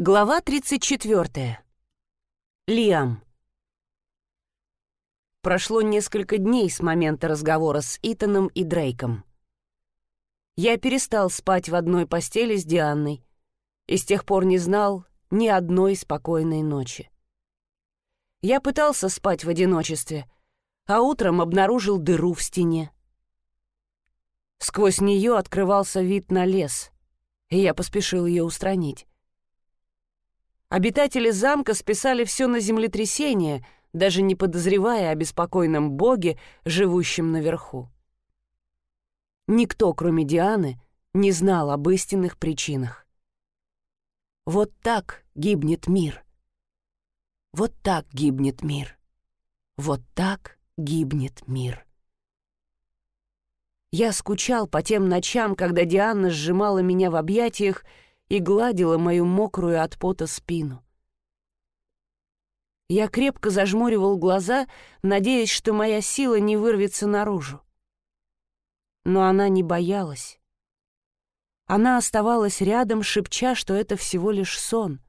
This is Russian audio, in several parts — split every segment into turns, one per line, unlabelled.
Глава 34. Лиам. Прошло несколько дней с момента разговора с Итаном и Дрейком. Я перестал спать в одной постели с Дианной и с тех пор не знал ни одной спокойной ночи. Я пытался спать в одиночестве, а утром обнаружил дыру в стене. Сквозь нее открывался вид на лес, и я поспешил ее устранить. Обитатели замка списали все на землетрясение, даже не подозревая о беспокойном боге, живущем наверху. Никто, кроме Дианы, не знал об истинных причинах. Вот так гибнет мир. Вот так гибнет мир. Вот так гибнет мир. Я скучал по тем ночам, когда Диана сжимала меня в объятиях и гладила мою мокрую от пота спину. Я крепко зажмуривал глаза, надеясь, что моя сила не вырвется наружу. Но она не боялась. Она оставалась рядом, шепча, что это всего лишь сон.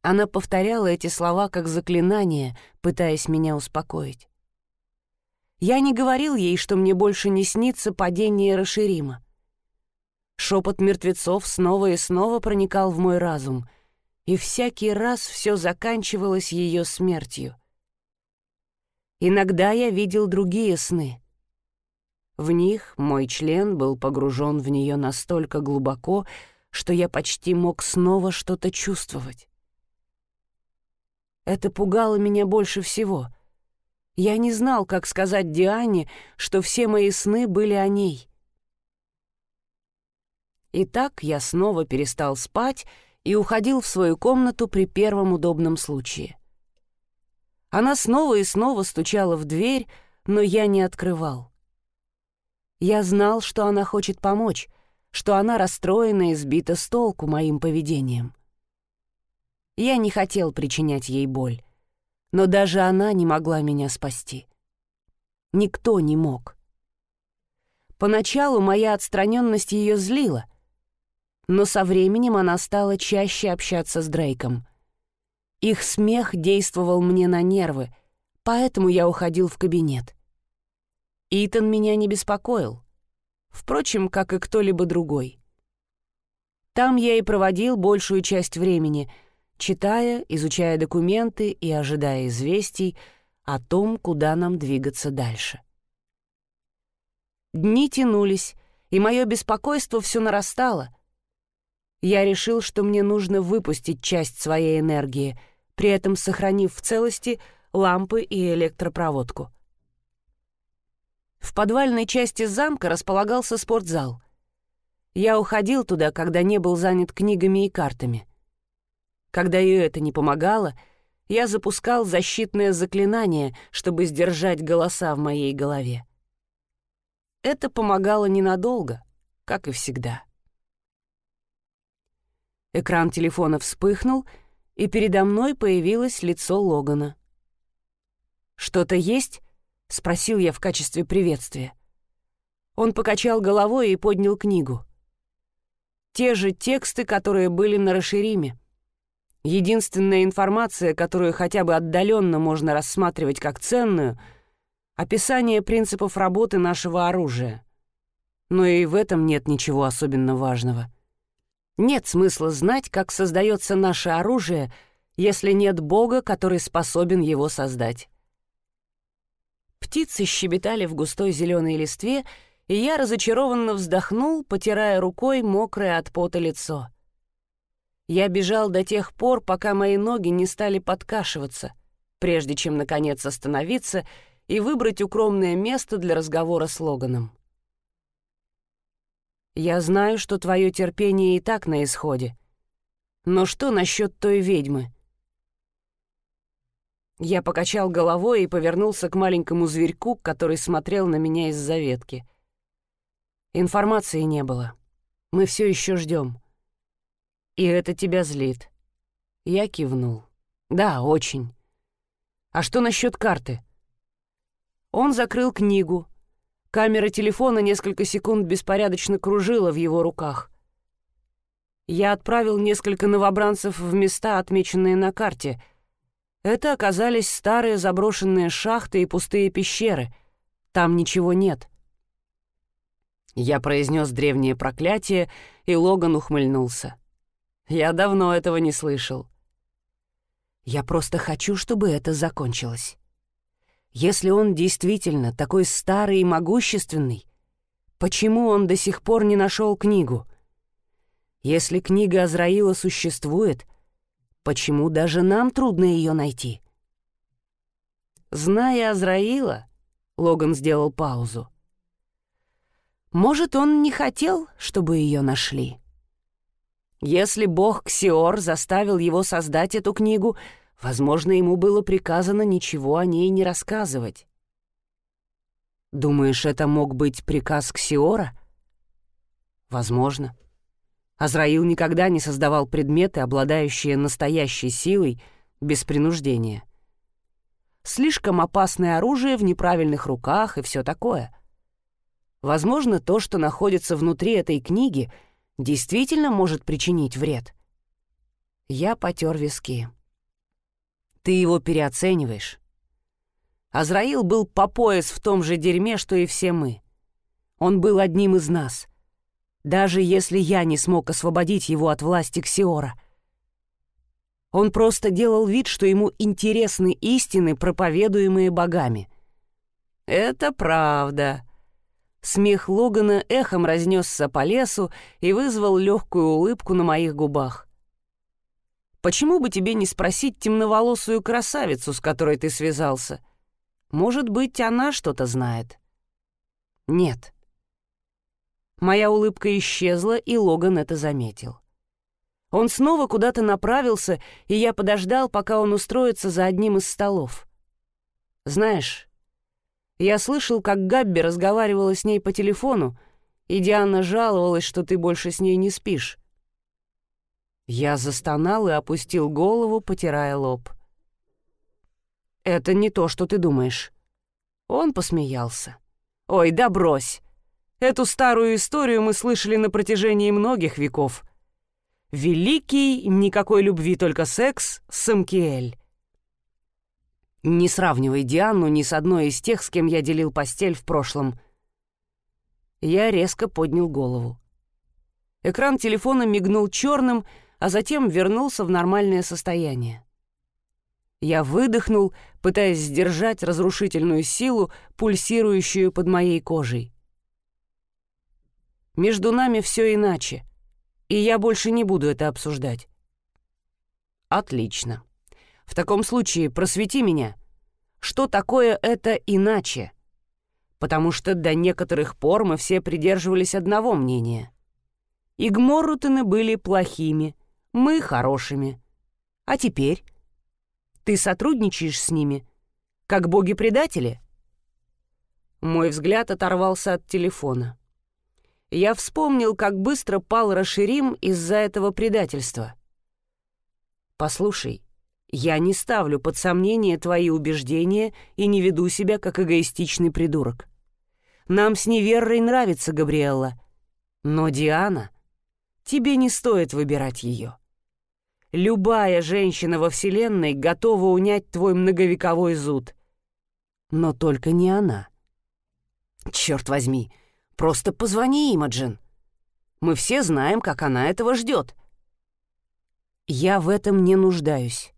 Она повторяла эти слова как заклинание, пытаясь меня успокоить. Я не говорил ей, что мне больше не снится падение Раширима. Шепот мертвецов снова и снова проникал в мой разум, и всякий раз все заканчивалось ее смертью. Иногда я видел другие сны. В них мой член был погружен в нее настолько глубоко, что я почти мог снова что-то чувствовать. Это пугало меня больше всего. Я не знал, как сказать Диане, что все мои сны были о ней — и так я снова перестал спать и уходил в свою комнату при первом удобном случае. Она снова и снова стучала в дверь, но я не открывал. Я знал, что она хочет помочь, что она расстроена и сбита с толку моим поведением. Я не хотел причинять ей боль, но даже она не могла меня спасти. Никто не мог. Поначалу моя отстраненность ее злила — но со временем она стала чаще общаться с Дрейком. Их смех действовал мне на нервы, поэтому я уходил в кабинет. Итан меня не беспокоил, впрочем, как и кто-либо другой. Там я и проводил большую часть времени, читая, изучая документы и ожидая известий о том, куда нам двигаться дальше. Дни тянулись, и мое беспокойство все нарастало, я решил, что мне нужно выпустить часть своей энергии, при этом сохранив в целости лампы и электропроводку. В подвальной части замка располагался спортзал. Я уходил туда, когда не был занят книгами и картами. Когда ее это не помогало, я запускал защитное заклинание, чтобы сдержать голоса в моей голове. Это помогало ненадолго, как и всегда. Экран телефона вспыхнул, и передо мной появилось лицо Логана. «Что-то есть?» — спросил я в качестве приветствия. Он покачал головой и поднял книгу. Те же тексты, которые были на расшириме. Единственная информация, которую хотя бы отдаленно можно рассматривать как ценную — описание принципов работы нашего оружия. Но и в этом нет ничего особенно важного. Нет смысла знать, как создается наше оружие, если нет Бога, который способен его создать. Птицы щебетали в густой зеленой листве, и я разочарованно вздохнул, потирая рукой мокрое от пота лицо. Я бежал до тех пор, пока мои ноги не стали подкашиваться, прежде чем, наконец, остановиться и выбрать укромное место для разговора с Логаном. Я знаю, что твое терпение и так на исходе. Но что насчет той ведьмы? Я покачал головой и повернулся к маленькому зверьку, который смотрел на меня из-за ветки. Информации не было. Мы все еще ждем. И это тебя злит. Я кивнул. Да, очень. А что насчет карты? Он закрыл книгу, Камера телефона несколько секунд беспорядочно кружила в его руках. Я отправил несколько новобранцев в места, отмеченные на карте. Это оказались старые заброшенные шахты и пустые пещеры. Там ничего нет. Я произнес древнее проклятие, и Логан ухмыльнулся. Я давно этого не слышал. Я просто хочу, чтобы это закончилось. Если он действительно такой старый и могущественный, почему он до сих пор не нашел книгу? Если книга Азраила существует, почему даже нам трудно ее найти? Зная Азраила, Логан сделал паузу. Может, он не хотел, чтобы ее нашли? Если бог Ксиор заставил его создать эту книгу, возможно, ему было приказано ничего о ней не рассказывать. Думаешь, это мог быть приказ Ксиора? Возможно. Азраил никогда не создавал предметы, обладающие настоящей силой, без принуждения. Слишком опасное оружие в неправильных руках и все такое. Возможно, то, что находится внутри этой книги — действительно может причинить вред. Я потер виски. Ты его переоцениваешь. Азраил был по пояс в том же дерьме, что и все мы. Он был одним из нас. Даже если я не смог освободить его от власти Ксиора. Он просто делал вид, что ему интересны истины, проповедуемые богами. «Это правда», Смех Логана эхом разнесся по лесу и вызвал легкую улыбку на моих губах. «Почему бы тебе не спросить темноволосую красавицу, с которой ты связался? Может быть, она что-то знает?» «Нет». Моя улыбка исчезла, и Логан это заметил. Он снова куда-то направился, и я подождал, пока он устроится за одним из столов. «Знаешь, я слышал, как Габби разговаривала с ней по телефону, и Диана жаловалась, что ты больше с ней не спишь. Я застонал и опустил голову, потирая лоб. «Это не то, что ты думаешь». Он посмеялся. «Ой, да брось! Эту старую историю мы слышали на протяжении многих веков. Великий, никакой любви, только секс, Самкиэль. Не сравнивай Диану ни с одной из тех, с кем я делил постель в прошлом. Я резко поднял голову. Экран телефона мигнул черным, а затем вернулся в нормальное состояние. Я выдохнул, пытаясь сдержать разрушительную силу, пульсирующую под моей кожей. Между нами все иначе, и я больше не буду это обсуждать. Отлично. В таком случае просвети меня. Что такое это иначе? Потому что до некоторых пор мы все придерживались одного мнения. Игморутыны были плохими, мы хорошими. А теперь? Ты сотрудничаешь с ними? Как боги-предатели? Мой взгляд оторвался от телефона. Я вспомнил, как быстро пал Раширим из-за этого предательства. «Послушай, я не ставлю под сомнение твои убеждения и не веду себя как эгоистичный придурок. Нам с Неверой нравится Габриэлла. Но Диана... Тебе не стоит выбирать ее. Любая женщина во Вселенной готова унять твой многовековой зуд. Но только не она. Черт возьми, просто позвони Имаджин. Мы все знаем, как она этого ждет. Я в этом не нуждаюсь.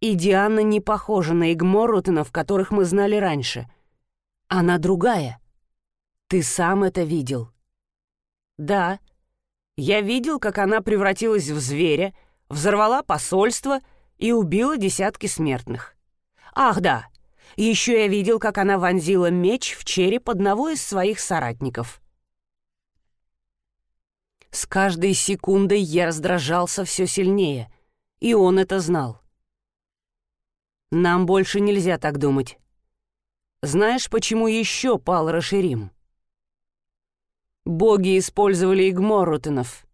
И Диана не похожа на Игморутенов, которых мы знали раньше. Она другая. Ты сам это видел. Да, я видел, как она превратилась в зверя, взорвала посольство и убила десятки смертных. Ах, да, еще я видел, как она вонзила меч в череп одного из своих соратников. С каждой секундой я раздражался все сильнее, и он это знал. Нам больше нельзя так думать. Знаешь, почему еще пал Раширим? Боги использовали Игморутенов.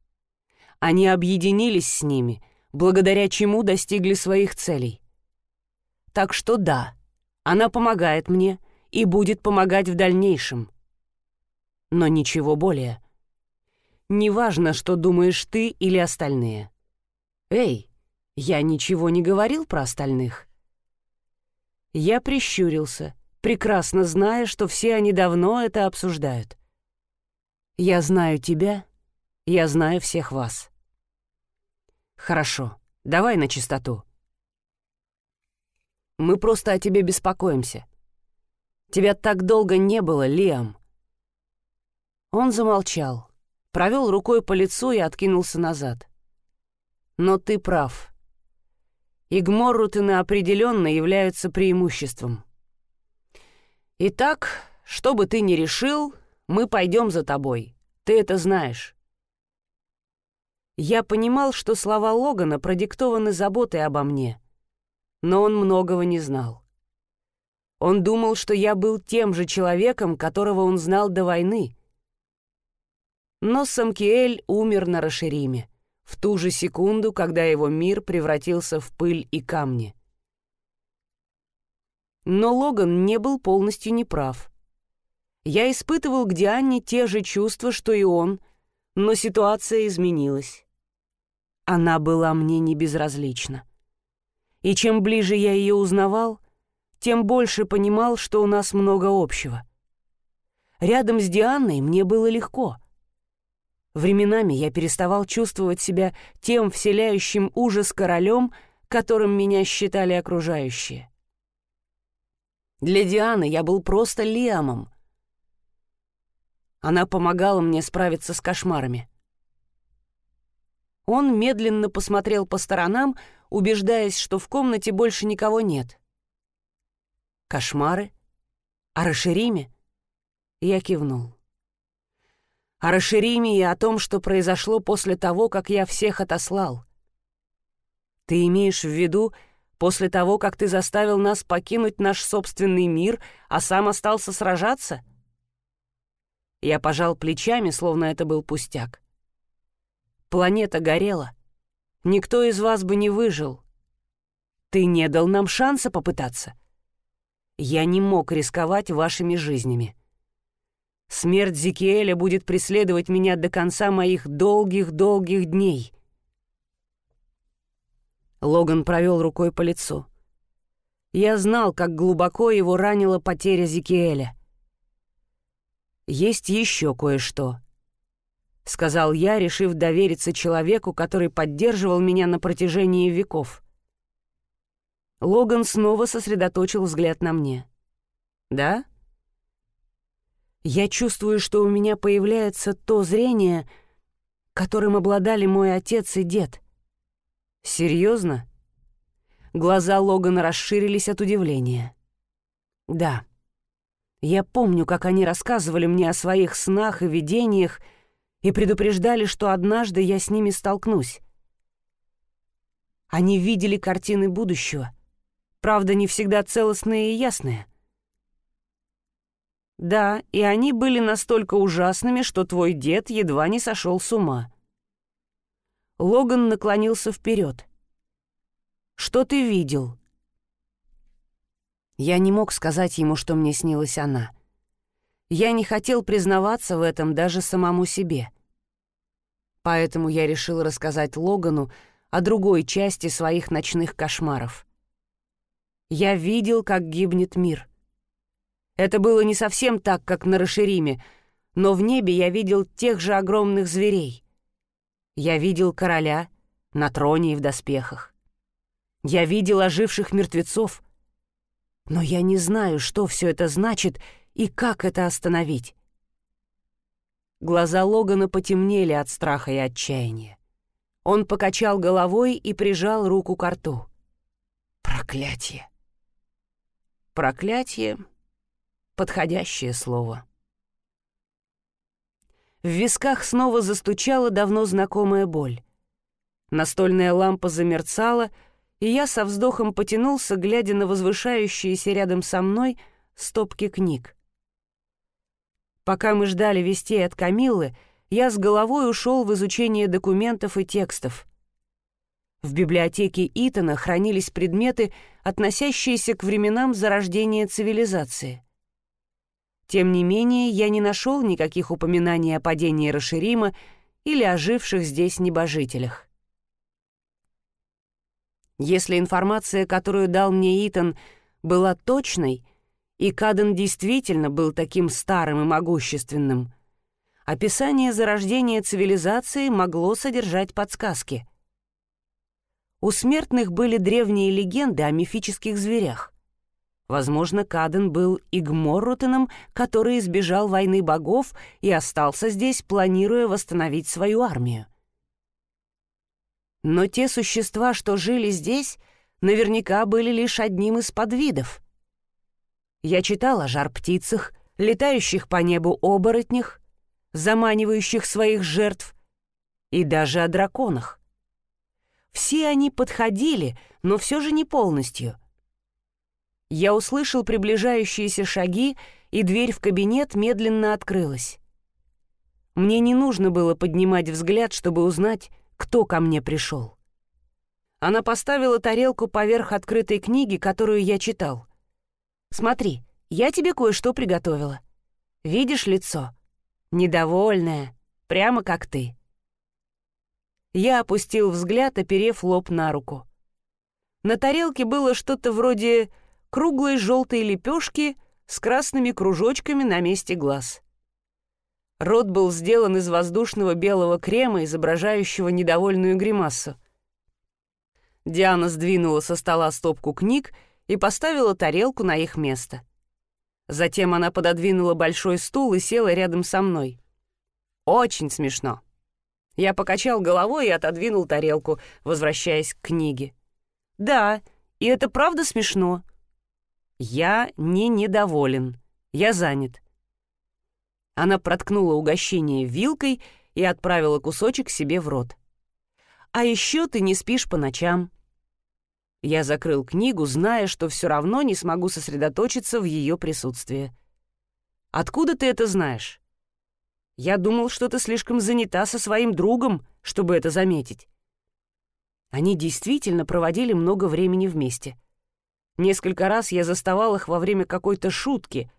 Они объединились с ними, благодаря чему достигли своих целей. Так что да, она помогает мне и будет помогать в дальнейшем. Но ничего более. Неважно, что думаешь ты или остальные. Эй, я ничего не говорил про остальных. Я прищурился, прекрасно зная, что все они давно это обсуждают. Я знаю тебя, я знаю всех вас. Хорошо, давай на чистоту. Мы просто о тебе беспокоимся. Тебя так долго не было, Лиам. Он замолчал, провел рукой по лицу и откинулся назад. Но ты прав. Игморрутыны определенно являются преимуществом. Итак, что бы ты ни решил, мы пойдем за тобой. Ты это знаешь. Я понимал, что слова Логана продиктованы заботой обо мне, но он многого не знал. Он думал, что я был тем же человеком, которого он знал до войны. Но Самкиэль умер на Рашериме, в ту же секунду, когда его мир превратился в пыль и камни. Но Логан не был полностью неправ. Я испытывал к Диане те же чувства, что и он, но ситуация изменилась. Она была мне не безразлична. И чем ближе я ее узнавал, тем больше понимал, что у нас много общего. Рядом с Дианой мне было легко. Временами я переставал чувствовать себя тем вселяющим ужас королем, которым меня считали окружающие. Для Дианы я был просто Лиамом, она помогала мне справиться с кошмарами. Он медленно посмотрел по сторонам, убеждаясь, что в комнате больше никого нет. «Кошмары? О Рашириме?» Я кивнул. «О Рашириме и о том, что произошло после того, как я всех отослал. Ты имеешь в виду после того, как ты заставил нас покинуть наш собственный мир, а сам остался сражаться?» Я пожал плечами, словно это был пустяк. Планета горела. Никто из вас бы не выжил. Ты не дал нам шанса попытаться. Я не мог рисковать вашими жизнями. Смерть Зикиэля будет преследовать меня до конца моих долгих-долгих дней. Логан провел рукой по лицу. Я знал, как глубоко его ранила потеря Зикиэля — есть еще кое-что», — сказал я, решив довериться человеку, который поддерживал меня на протяжении веков. Логан снова сосредоточил взгляд на мне. «Да?» «Я чувствую, что у меня появляется то зрение, которым обладали мой отец и дед». «Серьезно?» Глаза Логана расширились от удивления. «Да». Я помню, как они рассказывали мне о своих снах и видениях и предупреждали, что однажды я с ними столкнусь. Они видели картины будущего, правда, не всегда целостные и ясные. Да, и они были настолько ужасными, что твой дед едва не сошел с ума. Логан наклонился вперед. «Что ты видел?» Я не мог сказать ему, что мне снилась она. Я не хотел признаваться в этом даже самому себе. Поэтому я решил рассказать Логану о другой части своих ночных кошмаров. Я видел, как гибнет мир. Это было не совсем так, как на Рашириме, но в небе я видел тех же огромных зверей. Я видел короля на троне и в доспехах. Я видел оживших мертвецов — но я не знаю, что все это значит и как это остановить. Глаза Логана потемнели от страха и отчаяния. Он покачал головой и прижал руку к рту. Проклятие. Проклятие — подходящее слово. В висках снова застучала давно знакомая боль. Настольная лампа замерцала — и я со вздохом потянулся, глядя на возвышающиеся рядом со мной стопки книг. Пока мы ждали вестей от Камиллы, я с головой ушел в изучение документов и текстов. В библиотеке Итана хранились предметы, относящиеся к временам зарождения цивилизации. Тем не менее, я не нашел никаких упоминаний о падении Раширима или оживших здесь небожителях. Если информация, которую дал мне Итан, была точной, и Каден действительно был таким старым и могущественным, описание зарождения цивилизации могло содержать подсказки. У смертных были древние легенды о мифических зверях. Возможно, Каден был Игморрутеном, который избежал войны богов и остался здесь, планируя восстановить свою армию. Но те существа, что жили здесь, наверняка были лишь одним из подвидов. Я читал о жар-птицах, летающих по небу оборотнях, заманивающих своих жертв, и даже о драконах. Все они подходили, но все же не полностью. Я услышал приближающиеся шаги, и дверь в кабинет медленно открылась. Мне не нужно было поднимать взгляд, чтобы узнать, кто ко мне пришел. Она поставила тарелку поверх открытой книги, которую я читал. «Смотри, я тебе кое-что приготовила. Видишь лицо? Недовольное, прямо как ты». Я опустил взгляд, оперев лоб на руку. На тарелке было что-то вроде круглой желтой лепешки с красными кружочками на месте глаз. Рот был сделан из воздушного белого крема, изображающего недовольную гримасу. Диана сдвинула со стола стопку книг и поставила тарелку на их место. Затем она пододвинула большой стул и села рядом со мной. «Очень смешно». Я покачал головой и отодвинул тарелку, возвращаясь к книге. «Да, и это правда смешно. «Я не недоволен. Я занят». Она проткнула угощение вилкой и отправила кусочек себе в рот. «А еще ты не спишь по ночам». Я закрыл книгу, зная, что все равно не смогу сосредоточиться в ее присутствии. «Откуда ты это знаешь?» «Я думал, что ты слишком занята со своим другом, чтобы это заметить». Они действительно проводили много времени вместе — Несколько раз я заставал их во время какой-то шутки.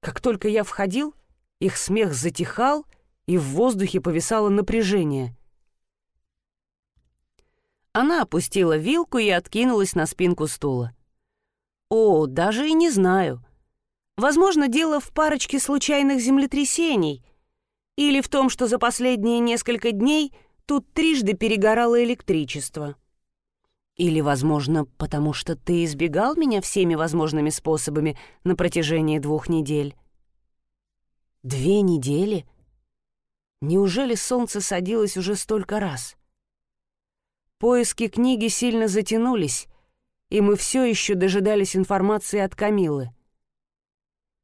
Как только я входил, их смех затихал, и в воздухе повисало напряжение. Она опустила вилку и откинулась на спинку стула. «О, даже и не знаю. Возможно, дело в парочке случайных землетрясений или в том, что за последние несколько дней тут трижды перегорало электричество». Или, возможно, потому что ты избегал меня всеми возможными способами на протяжении двух недель? Две недели? Неужели солнце садилось уже столько раз? Поиски книги сильно затянулись, и мы все еще дожидались информации от Камилы.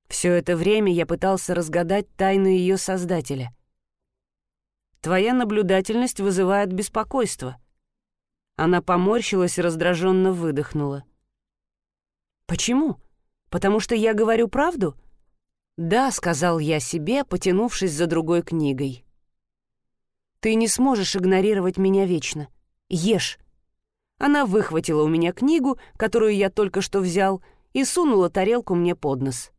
Все это время я пытался разгадать тайну ее создателя. Твоя наблюдательность вызывает беспокойство — она поморщилась и раздраженно выдохнула. «Почему? Потому что я говорю правду?» «Да», — сказал я себе, потянувшись за другой книгой. «Ты не сможешь игнорировать меня вечно. Ешь». Она выхватила у меня книгу, которую я только что взял, и сунула тарелку мне под нос.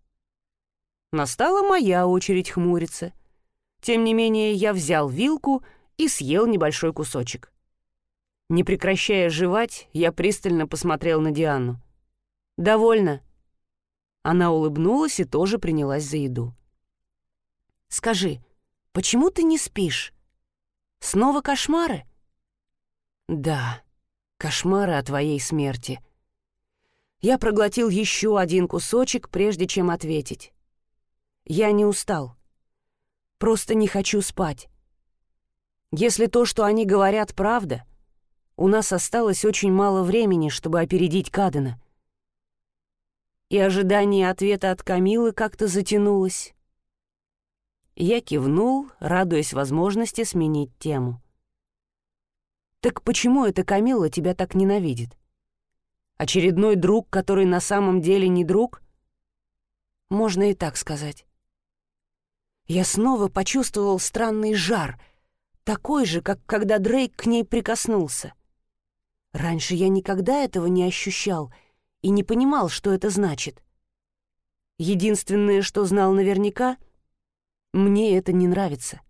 Настала моя очередь хмуриться. Тем не менее, я взял вилку и съел небольшой кусочек. Не прекращая жевать, я пристально посмотрел на Диану. «Довольно». Она улыбнулась и тоже принялась за еду. «Скажи, почему ты не спишь? Снова кошмары?» «Да, кошмары о твоей смерти». Я проглотил еще один кусочек, прежде чем ответить. Я не устал. Просто не хочу спать. Если то, что они говорят, правда — у нас осталось очень мало времени, чтобы опередить Кадена. И ожидание ответа от Камилы как-то затянулось. Я кивнул, радуясь возможности сменить тему. «Так почему эта Камила тебя так ненавидит? Очередной друг, который на самом деле не друг? Можно и так сказать. Я снова почувствовал странный жар, такой же, как когда Дрейк к ней прикоснулся. Раньше я никогда этого не ощущал и не понимал, что это значит. Единственное, что знал наверняка, мне это не нравится.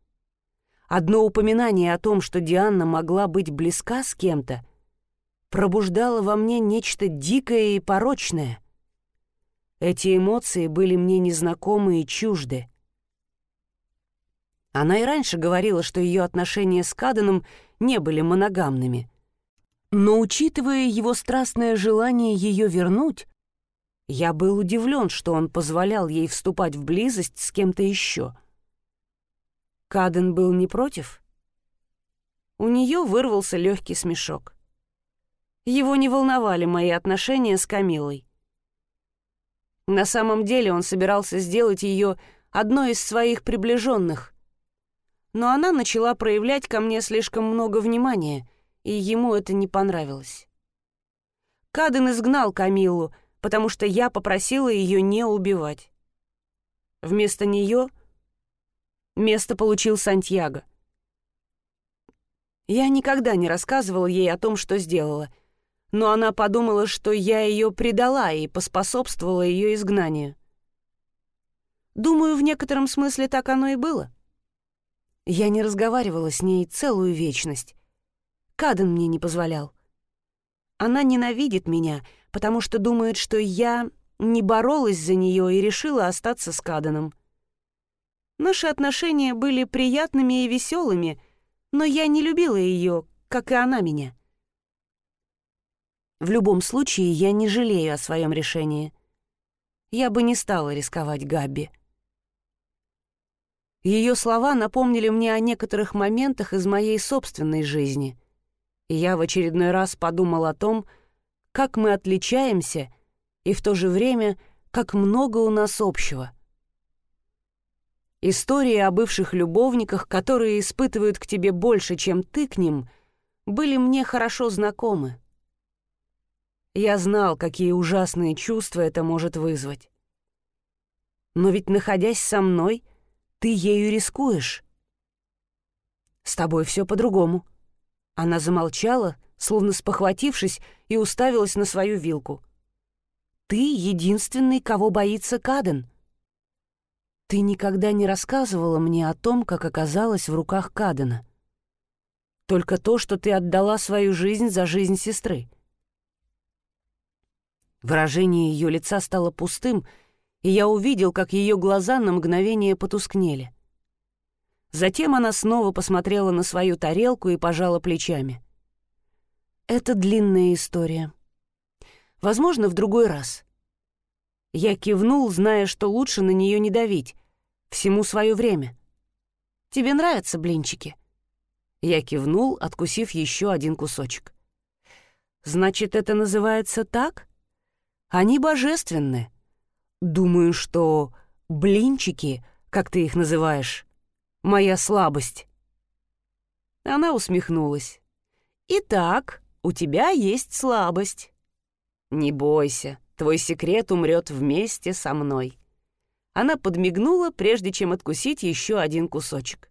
Одно упоминание о том, что Диана могла быть близка с кем-то, пробуждало во мне нечто дикое и порочное. Эти эмоции были мне незнакомы и чужды. Она и раньше говорила, что ее отношения с Каданом не были моногамными. Но, учитывая его страстное желание ее вернуть, я был удивлен, что он позволял ей вступать в близость с кем-то еще. Каден был не против. У нее вырвался легкий смешок. Его не волновали мои отношения с Камилой. На самом деле он собирался сделать ее одной из своих приближенных. Но она начала проявлять ко мне слишком много внимания, и ему это не понравилось. Каден изгнал Камилу, потому что я попросила ее не убивать. Вместо нее место получил Сантьяго. Я никогда не рассказывал ей о том, что сделала, но она подумала, что я ее предала и поспособствовала ее изгнанию. Думаю, в некотором смысле так оно и было. Я не разговаривала с ней целую вечность. Каден мне не позволял. Она ненавидит меня, потому что думает, что я не боролась за нее и решила остаться с Каданом. Наши отношения были приятными и веселыми, но я не любила ее, как и она меня. В любом случае, я не жалею о своем решении. Я бы не стала рисковать Габби. Ее слова напомнили мне о некоторых моментах из моей собственной жизни, и я в очередной раз подумал о том, как мы отличаемся и в то же время, как много у нас общего. Истории о бывших любовниках, которые испытывают к тебе больше, чем ты к ним, были мне хорошо знакомы. Я знал, какие ужасные чувства это может вызвать. Но ведь, находясь со мной, ты ею рискуешь. С тобой все по-другому. Она замолчала, словно спохватившись, и уставилась на свою вилку. «Ты единственный, кого боится Каден. Ты никогда не рассказывала мне о том, как оказалась в руках Кадена. Только то, что ты отдала свою жизнь за жизнь сестры». Выражение ее лица стало пустым, и я увидел, как ее глаза на мгновение потускнели. Затем она снова посмотрела на свою тарелку и пожала плечами. Это длинная история. Возможно, в другой раз. Я кивнул, зная, что лучше на нее не давить. Всему свое время. Тебе нравятся блинчики? Я кивнул, откусив еще один кусочек. Значит, это называется так? Они божественны. Думаю, что блинчики, как ты их называешь, моя слабость. Она усмехнулась. Итак, у тебя есть слабость. Не бойся, твой секрет умрет вместе со мной. Она подмигнула, прежде чем откусить еще один кусочек.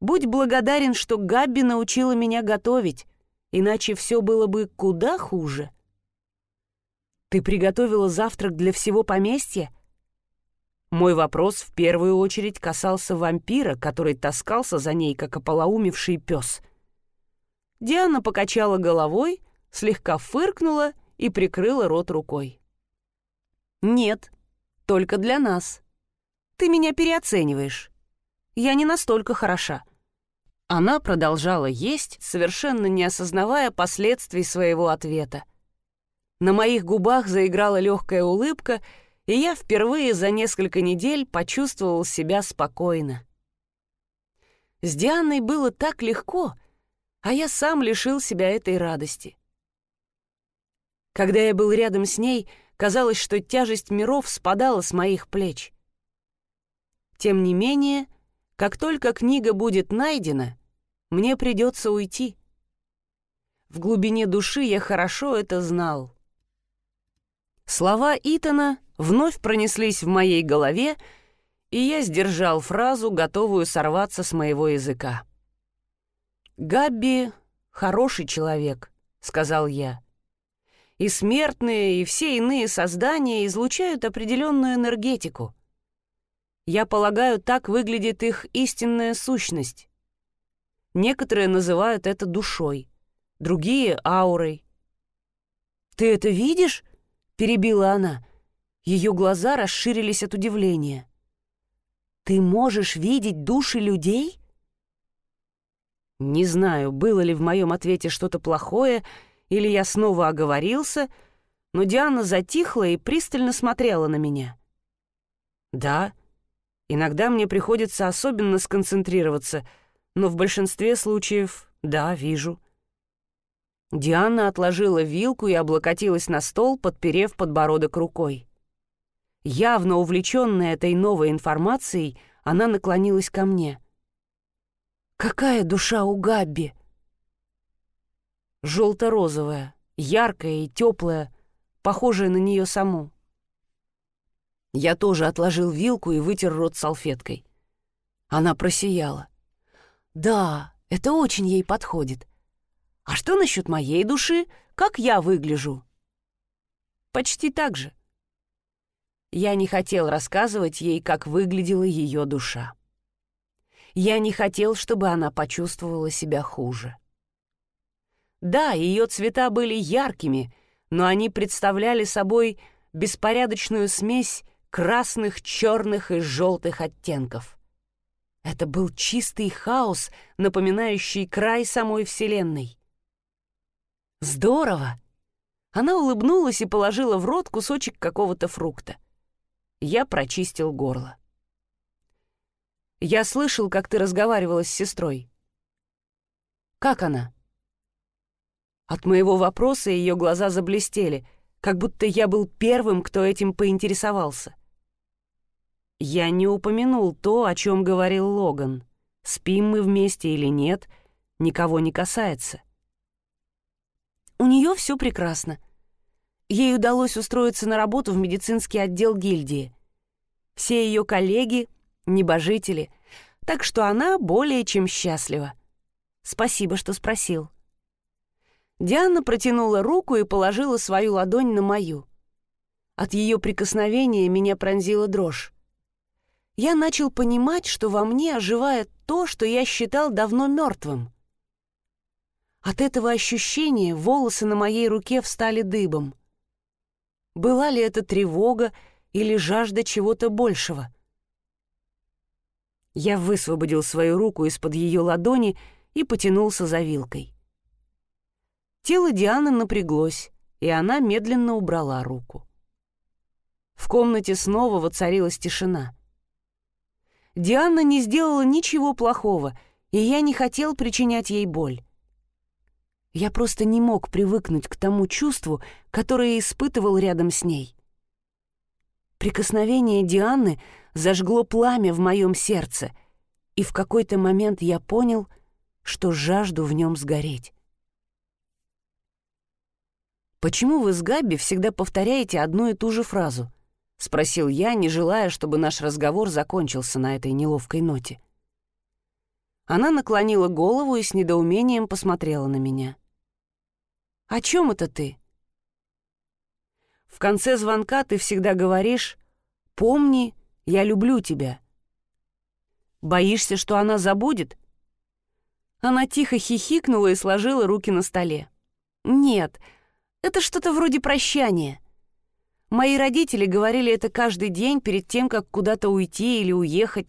Будь благодарен, что Габби научила меня готовить, иначе все было бы куда хуже. Ты приготовила завтрак для всего поместья? Мой вопрос в первую очередь касался вампира, который таскался за ней, как ополоумевший пес — Диана покачала головой, слегка фыркнула и прикрыла рот рукой. «Нет, только для нас. Ты меня переоцениваешь. Я не настолько хороша». Она продолжала есть, совершенно не осознавая последствий своего ответа. На моих губах заиграла легкая улыбка, и я впервые за несколько недель почувствовал себя спокойно. С Дианой было так легко — а я сам лишил себя этой радости. Когда я был рядом с ней, казалось, что тяжесть миров спадала с моих плеч. Тем не менее, как только книга будет найдена, мне придется уйти. В глубине души я хорошо это знал. Слова Итана вновь пронеслись в моей голове, и я сдержал фразу, готовую сорваться с моего языка. «Габби — хороший человек», — сказал я. «И смертные, и все иные создания излучают определенную энергетику. Я полагаю, так выглядит их истинная сущность. Некоторые называют это душой, другие — аурой. «Ты это видишь?» — перебила она. Ее глаза расширились от удивления. «Ты можешь видеть души людей?» Не знаю, было ли в моем ответе что-то плохое, или я снова оговорился, но Диана затихла и пристально смотрела на меня. «Да, иногда мне приходится особенно сконцентрироваться, но в большинстве случаев, да, вижу». Диана отложила вилку и облокотилась на стол, подперев подбородок рукой. Явно увлеченная этой новой информацией, она наклонилась ко мне. «Какая душа у Габби?» «Желто-розовая, яркая и теплая, похожая на нее саму». Я тоже отложил вилку и вытер рот салфеткой. Она просияла. «Да, это очень ей подходит. А что насчет моей души? Как я выгляжу?» «Почти так же. Я не хотел рассказывать ей, как выглядела ее душа. Я не хотел, чтобы она почувствовала себя хуже. Да, ее цвета были яркими, но они представляли собой беспорядочную смесь красных, черных и желтых оттенков. Это был чистый хаос, напоминающий край самой Вселенной. «Здорово!» Она улыбнулась и положила в рот кусочек какого-то фрукта. Я прочистил горло. «Я слышал, как ты разговаривала с сестрой. Как она?» От моего вопроса ее глаза заблестели, как будто я был первым, кто этим поинтересовался. Я не упомянул то, о чем говорил Логан. Спим мы вместе или нет, никого не касается. У нее все прекрасно. Ей удалось устроиться на работу в медицинский отдел гильдии. Все ее коллеги — небожители, так что она более чем счастлива. Спасибо, что спросил. Диана протянула руку и положила свою ладонь на мою. От ее прикосновения меня пронзила дрожь. Я начал понимать, что во мне оживает то, что я считал давно мертвым. От этого ощущения волосы на моей руке встали дыбом. Была ли это тревога или жажда чего-то большего? Я высвободил свою руку из-под ее ладони и потянулся за вилкой. Тело Дианы напряглось, и она медленно убрала руку. В комнате снова воцарилась тишина. Диана не сделала ничего плохого, и я не хотел причинять ей боль. Я просто не мог привыкнуть к тому чувству, которое испытывал рядом с ней. Прикосновение Дианы зажгло пламя в моем сердце, и в какой-то момент я понял, что жажду в нем сгореть. «Почему вы с Габи всегда повторяете одну и ту же фразу?» — спросил я, не желая, чтобы наш разговор закончился на этой неловкой ноте. Она наклонила голову и с недоумением посмотрела на меня. «О чем это ты?» «В конце звонка ты всегда говоришь «Помни, я люблю тебя». Боишься, что она забудет?» Она тихо хихикнула и сложила руки на столе. «Нет, это что-то вроде прощания. Мои родители говорили это каждый день перед тем, как куда-то уйти или уехать.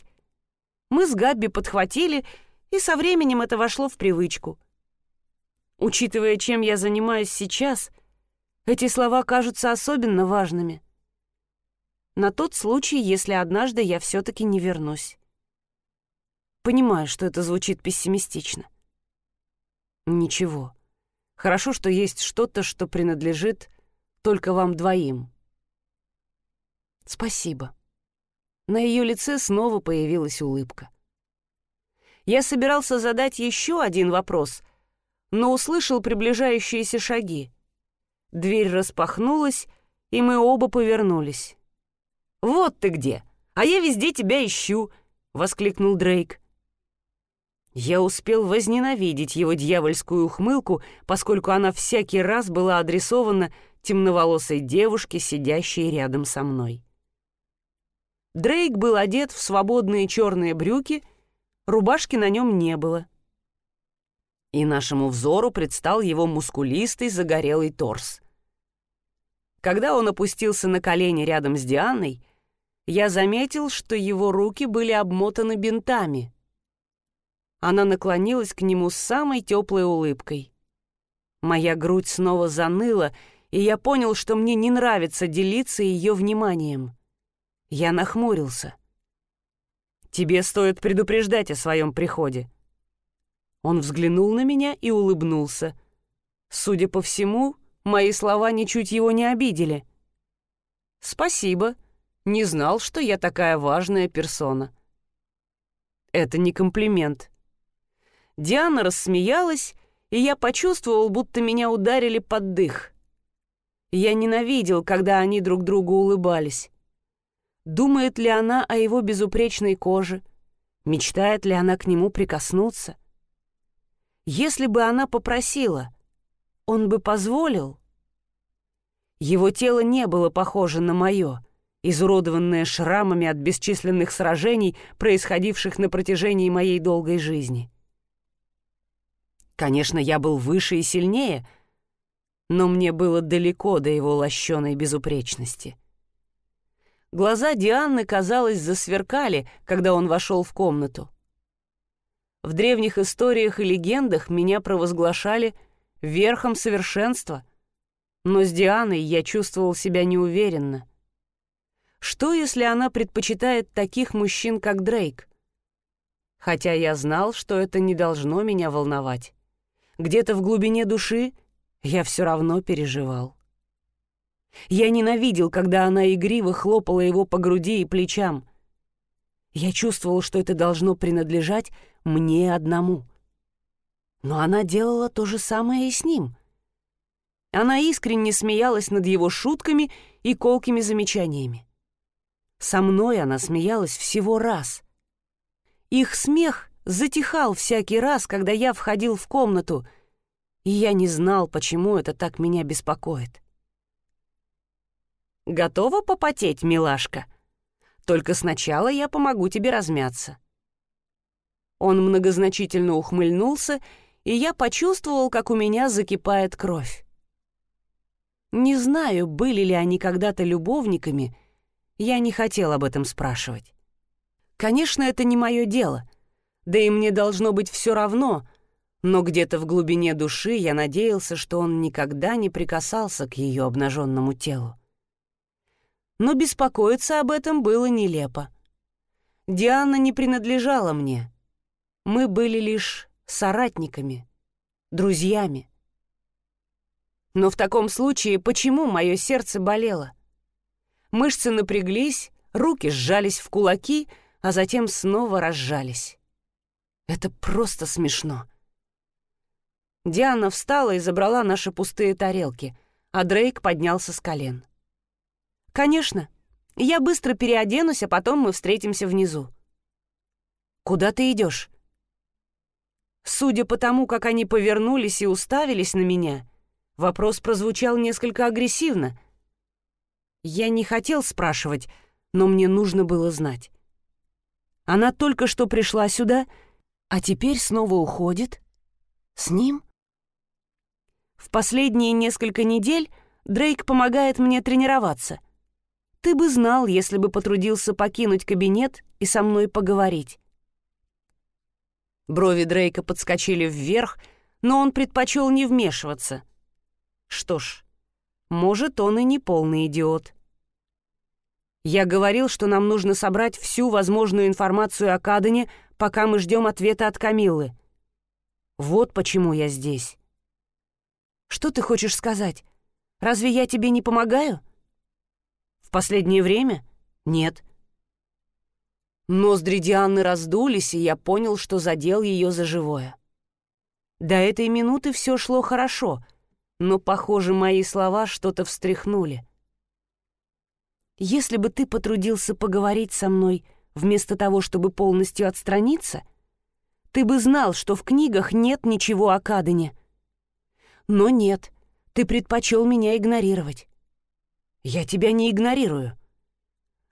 Мы с Габби подхватили и со временем это вошло в привычку. Учитывая, чем я занимаюсь сейчас, эти слова кажутся особенно важными. На тот случай, если однажды я все-таки не вернусь. Понимаю, что это звучит пессимистично. Ничего. Хорошо, что есть что-то, что принадлежит только вам двоим. Спасибо. На ее лице снова появилась улыбка. Я собирался задать еще один вопрос, но услышал приближающиеся шаги. Дверь распахнулась, и мы оба повернулись. «Вот ты где! А я везде тебя ищу!» — воскликнул Дрейк. Я успел возненавидеть его дьявольскую ухмылку, поскольку она всякий раз была адресована темноволосой девушке, сидящей рядом со мной. Дрейк был одет в свободные черные брюки, рубашки на нем не было. и нашему взору предстал его мускулистый загорелый торс. Когда он опустился на колени рядом с Дианой, я заметил, что его руки были обмотаны бинтами. Она наклонилась к нему с самой теплой улыбкой. Моя грудь снова заныла, и я понял, что мне не нравится делиться ее вниманием. Я нахмурился. «Тебе стоит предупреждать о своем приходе». Он взглянул на меня и улыбнулся. Судя по всему, мои слова ничуть его не обидели. «Спасибо. Не знал, что я такая важная персона». Это не комплимент. Диана рассмеялась, и я почувствовал, будто меня ударили под дых. Я ненавидел, когда они друг другу улыбались. Думает ли она о его безупречной коже? Мечтает ли она к нему прикоснуться? Если бы она попросила, он бы позволил? Его тело не было похоже на мое, изуродованное шрамами от бесчисленных сражений, происходивших на протяжении моей долгой жизни. Конечно, я был выше и сильнее, но мне было далеко до его лощеной безупречности. Глаза Дианы, казалось, засверкали, когда он вошел в комнату. В древних историях и легендах меня провозглашали верхом совершенства, но с Дианой я чувствовал себя неуверенно. Что, если она предпочитает таких мужчин, как Дрейк? Хотя я знал, что это не должно меня волновать где-то в глубине души я все равно переживал. Я ненавидел, когда она игриво хлопала его по груди и плечам. Я чувствовал, что это должно принадлежать мне одному. Но она делала то же самое и с ним. Она искренне смеялась над его шутками и колкими замечаниями. Со мной она смеялась всего раз. Их смех затихал всякий раз, когда я входил в комнату, и я не знал, почему это так меня беспокоит. «Готова попотеть, милашка? Только сначала я помогу тебе размяться». Он многозначительно ухмыльнулся, и я почувствовал, как у меня закипает кровь. Не знаю, были ли они когда-то любовниками, я не хотел об этом спрашивать. Конечно, это не мое дело — да и мне должно быть все равно, но где-то в глубине души я надеялся, что он никогда не прикасался к ее обнаженному телу. Но беспокоиться об этом было нелепо. Диана не принадлежала мне. Мы были лишь соратниками, друзьями. Но в таком случае почему мое сердце болело? Мышцы напряглись, руки сжались в кулаки, а затем снова разжались. Это просто смешно. Диана встала и забрала наши пустые тарелки, а Дрейк поднялся с колен. «Конечно. Я быстро переоденусь, а потом мы встретимся внизу». «Куда ты идешь?» Судя по тому, как они повернулись и уставились на меня, вопрос прозвучал несколько агрессивно. Я не хотел спрашивать, но мне нужно было знать. Она только что пришла сюда — а теперь снова уходит? С ним? В последние несколько недель Дрейк помогает мне тренироваться. Ты бы знал, если бы потрудился покинуть кабинет и со мной поговорить. Брови Дрейка подскочили вверх, но он предпочел не вмешиваться. Что ж, может, он и не полный идиот. Я говорил, что нам нужно собрать всю возможную информацию о Кадене, пока мы ждем ответа от Камиллы. Вот почему я здесь. Что ты хочешь сказать? Разве я тебе не помогаю? В последнее время? Нет. Ноздри Дианы раздулись, и я понял, что задел ее за живое. До этой минуты все шло хорошо, но, похоже, мои слова что-то встряхнули. Если бы ты потрудился поговорить со мной вместо того, чтобы полностью отстраниться, ты бы знал, что в книгах нет ничего о Кадене. Но нет, ты предпочел меня игнорировать. Я тебя не игнорирую.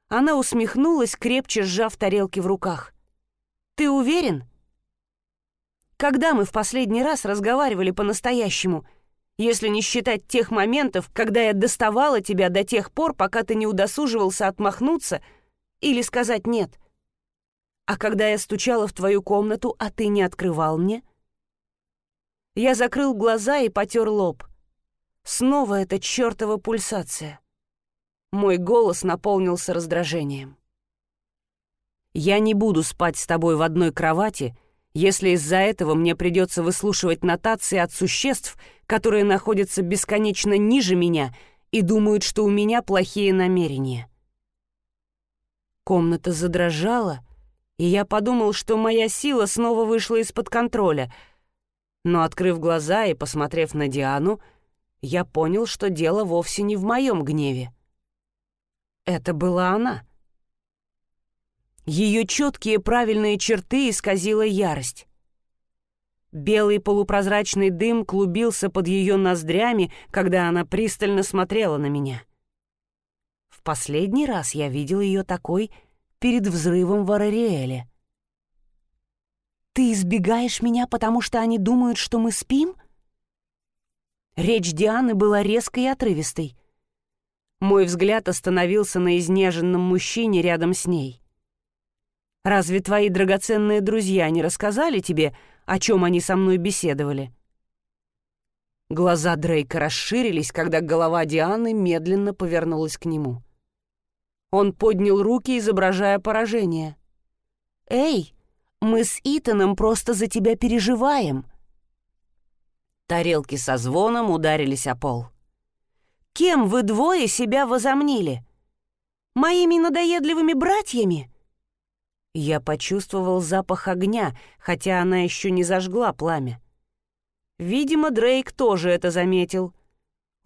Она усмехнулась, крепче сжав тарелки в руках. Ты уверен? Когда мы в последний раз разговаривали по-настоящему, если не считать тех моментов, когда я доставала тебя до тех пор, пока ты не удосуживался отмахнуться или сказать «нет»? А когда я стучала в твою комнату, а ты не открывал мне? Я закрыл глаза и потер лоб. Снова эта чертова пульсация. Мой голос наполнился раздражением. «Я не буду спать с тобой в одной кровати», если из-за этого мне придется выслушивать нотации от существ, которые находятся бесконечно ниже меня и думают, что у меня плохие намерения. Комната задрожала, и я подумал, что моя сила снова вышла из-под контроля. Но, открыв глаза и посмотрев на Диану, я понял, что дело вовсе не в моем гневе. Это была она. Ее четкие правильные черты исказила ярость. Белый полупрозрачный дым клубился под ее ноздрями, когда она пристально смотрела на меня. Последний раз я видел ее такой перед взрывом в Арариэле. «Ты избегаешь меня, потому что они думают, что мы спим?» Речь Дианы была резкой и отрывистой. Мой взгляд остановился на изнеженном мужчине рядом с ней. Разве твои драгоценные друзья не рассказали тебе, о чем они со мной беседовали?» Глаза Дрейка расширились, когда голова Дианы медленно повернулась к нему. Он поднял руки, изображая поражение. «Эй, мы с Итаном просто за тебя переживаем!» Тарелки со звоном ударились о пол. «Кем вы двое себя возомнили? Моими надоедливыми братьями?» Я почувствовал запах огня, хотя она еще не зажгла пламя. Видимо, Дрейк тоже это заметил.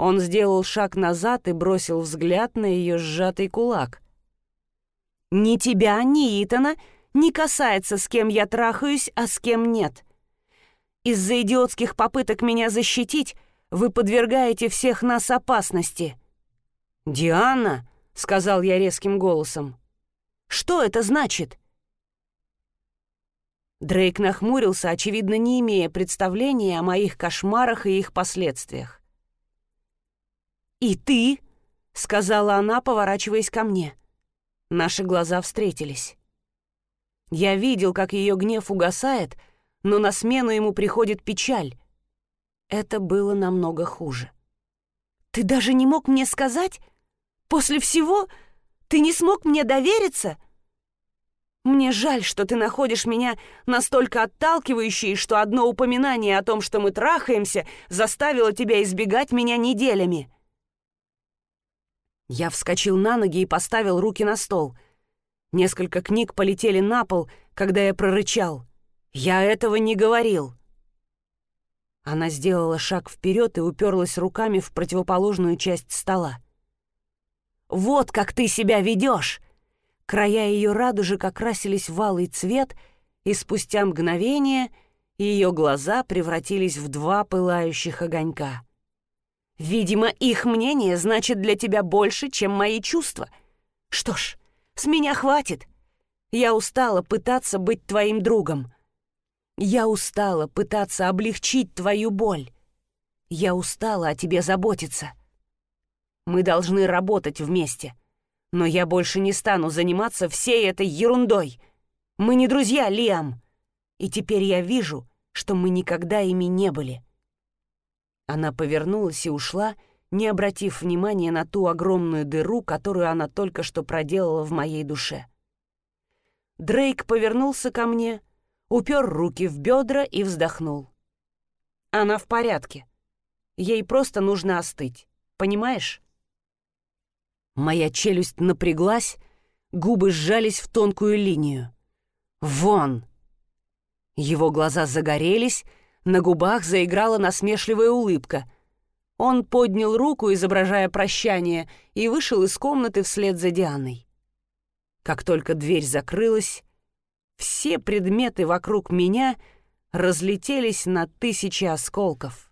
Он сделал шаг назад и бросил взгляд на ее сжатый кулак. «Ни тебя, ни Итана не касается, с кем я трахаюсь, а с кем нет. Из-за идиотских попыток меня защитить вы подвергаете всех нас опасности». «Диана», — сказал я резким голосом, — «что это значит?» Дрейк нахмурился, очевидно, не имея представления о моих кошмарах и их последствиях. «И ты?» — сказала она, поворачиваясь ко мне. Наши глаза встретились. Я видел, как ее гнев угасает, но на смену ему приходит печаль. Это было намного хуже. «Ты даже не мог мне сказать? После всего ты не смог мне довериться?» Мне жаль, что ты находишь меня настолько отталкивающей, что одно упоминание о том, что мы трахаемся, заставило тебя избегать меня неделями. Я вскочил на ноги и поставил руки на стол. Несколько книг полетели на пол, когда я прорычал. «Я этого не говорил!» Она сделала шаг вперед и уперлась руками в противоположную часть стола. «Вот как ты себя ведешь!» Края ее радужек окрасились в алый цвет, и спустя мгновение ее глаза превратились в два пылающих огонька. «Видимо, их мнение значит для тебя больше, чем мои чувства. Что ж, с меня хватит. Я устала пытаться быть твоим другом. Я устала пытаться облегчить твою боль. Я устала о тебе заботиться. Мы должны работать вместе. Но я больше не стану заниматься всей этой ерундой. Мы не друзья, Лиам. И теперь я вижу, что мы никогда ими не были. Она повернулась и ушла, не обратив внимания на ту огромную дыру, которую она только что проделала в моей душе. Дрейк повернулся ко мне, упер руки в бедра и вздохнул. Она в порядке. Ей просто нужно остыть. Понимаешь? Моя челюсть напряглась, губы сжались в тонкую линию. «Вон!» Его глаза загорелись, на губах заиграла насмешливая улыбка. Он поднял руку, изображая прощание, и вышел из комнаты вслед за Дианой. Как только дверь закрылась, все предметы вокруг меня разлетелись на тысячи осколков.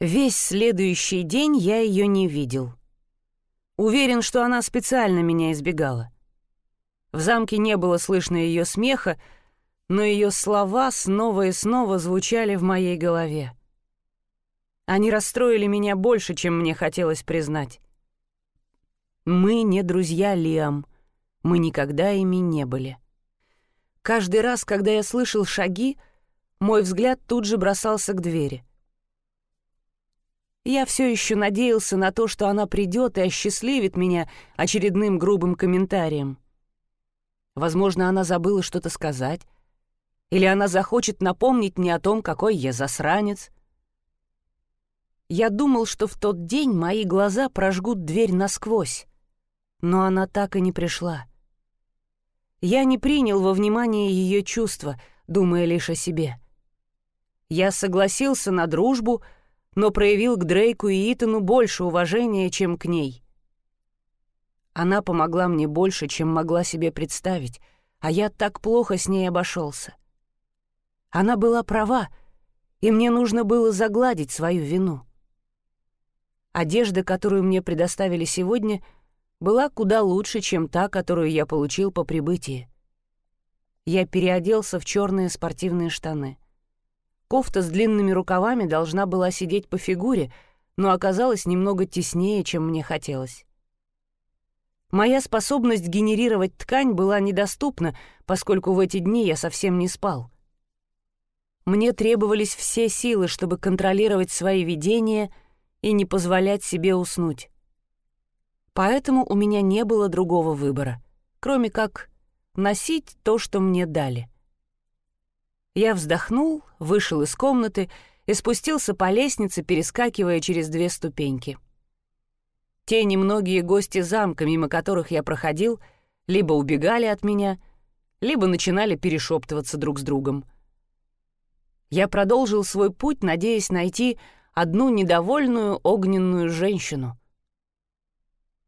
Весь следующий день я ее не видел. Уверен, что она специально меня избегала. В замке не было слышно ее смеха, но ее слова снова и снова звучали в моей голове. Они расстроили меня больше, чем мне хотелось признать. Мы не друзья, Лиам. Мы никогда ими не были. Каждый раз, когда я слышал шаги, мой взгляд тут же бросался к двери. Я все еще надеялся на то, что она придет и осчастливит меня очередным грубым комментарием. Возможно, она забыла что-то сказать, или она захочет напомнить мне о том, какой я засранец. Я думал, что в тот день мои глаза прожгут дверь насквозь, но она так и не пришла. Я не принял во внимание ее чувства, думая лишь о себе. Я согласился на дружбу, но проявил к Дрейку и Итану больше уважения, чем к ней. Она помогла мне больше, чем могла себе представить, а я так плохо с ней обошелся. Она была права, и мне нужно было загладить свою вину. Одежда, которую мне предоставили сегодня — была куда лучше, чем та, которую я получил по прибытии. Я переоделся в черные спортивные штаны. Кофта с длинными рукавами должна была сидеть по фигуре, но оказалась немного теснее, чем мне хотелось. Моя способность генерировать ткань была недоступна, поскольку в эти дни я совсем не спал. Мне требовались все силы, чтобы контролировать свои видения и не позволять себе уснуть. Поэтому у меня не было другого выбора, кроме как носить то, что мне дали. Я вздохнул, вышел из комнаты и спустился по лестнице, перескакивая через две ступеньки. Те немногие гости замка, мимо которых я проходил, либо убегали от меня, либо начинали перешептываться друг с другом. Я продолжил свой путь, надеясь найти одну недовольную огненную женщину —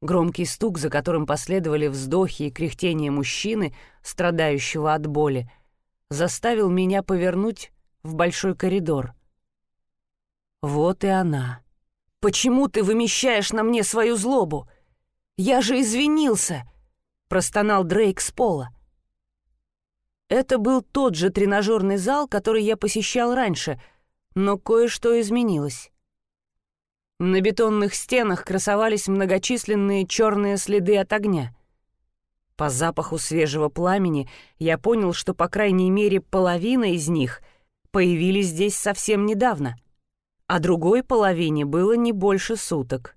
Громкий стук, за которым последовали вздохи и кряхтение мужчины, страдающего от боли, заставил меня повернуть в большой коридор. Вот и она. «Почему ты вымещаешь на мне свою злобу? Я же извинился!» — простонал Дрейк с пола. Это был тот же тренажерный зал, который я посещал раньше, но кое-что изменилось. На бетонных стенах красовались многочисленные черные следы от огня. По запаху свежего пламени я понял, что по крайней мере половина из них появились здесь совсем недавно, а другой половине было не больше суток.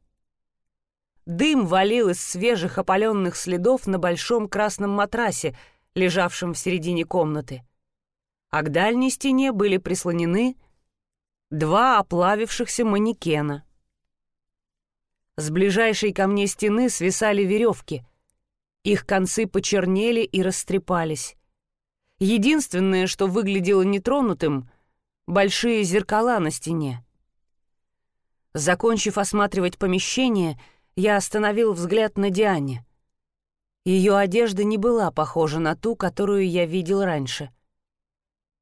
Дым валил из свежих опаленных следов на большом красном матрасе, лежавшем в середине комнаты. А к дальней стене были прислонены два оплавившихся манекена — с ближайшей ко мне стены свисали веревки. Их концы почернели и растрепались. Единственное, что выглядело нетронутым — большие зеркала на стене. Закончив осматривать помещение, я остановил взгляд на Диане. Ее одежда не была похожа на ту, которую я видел раньше.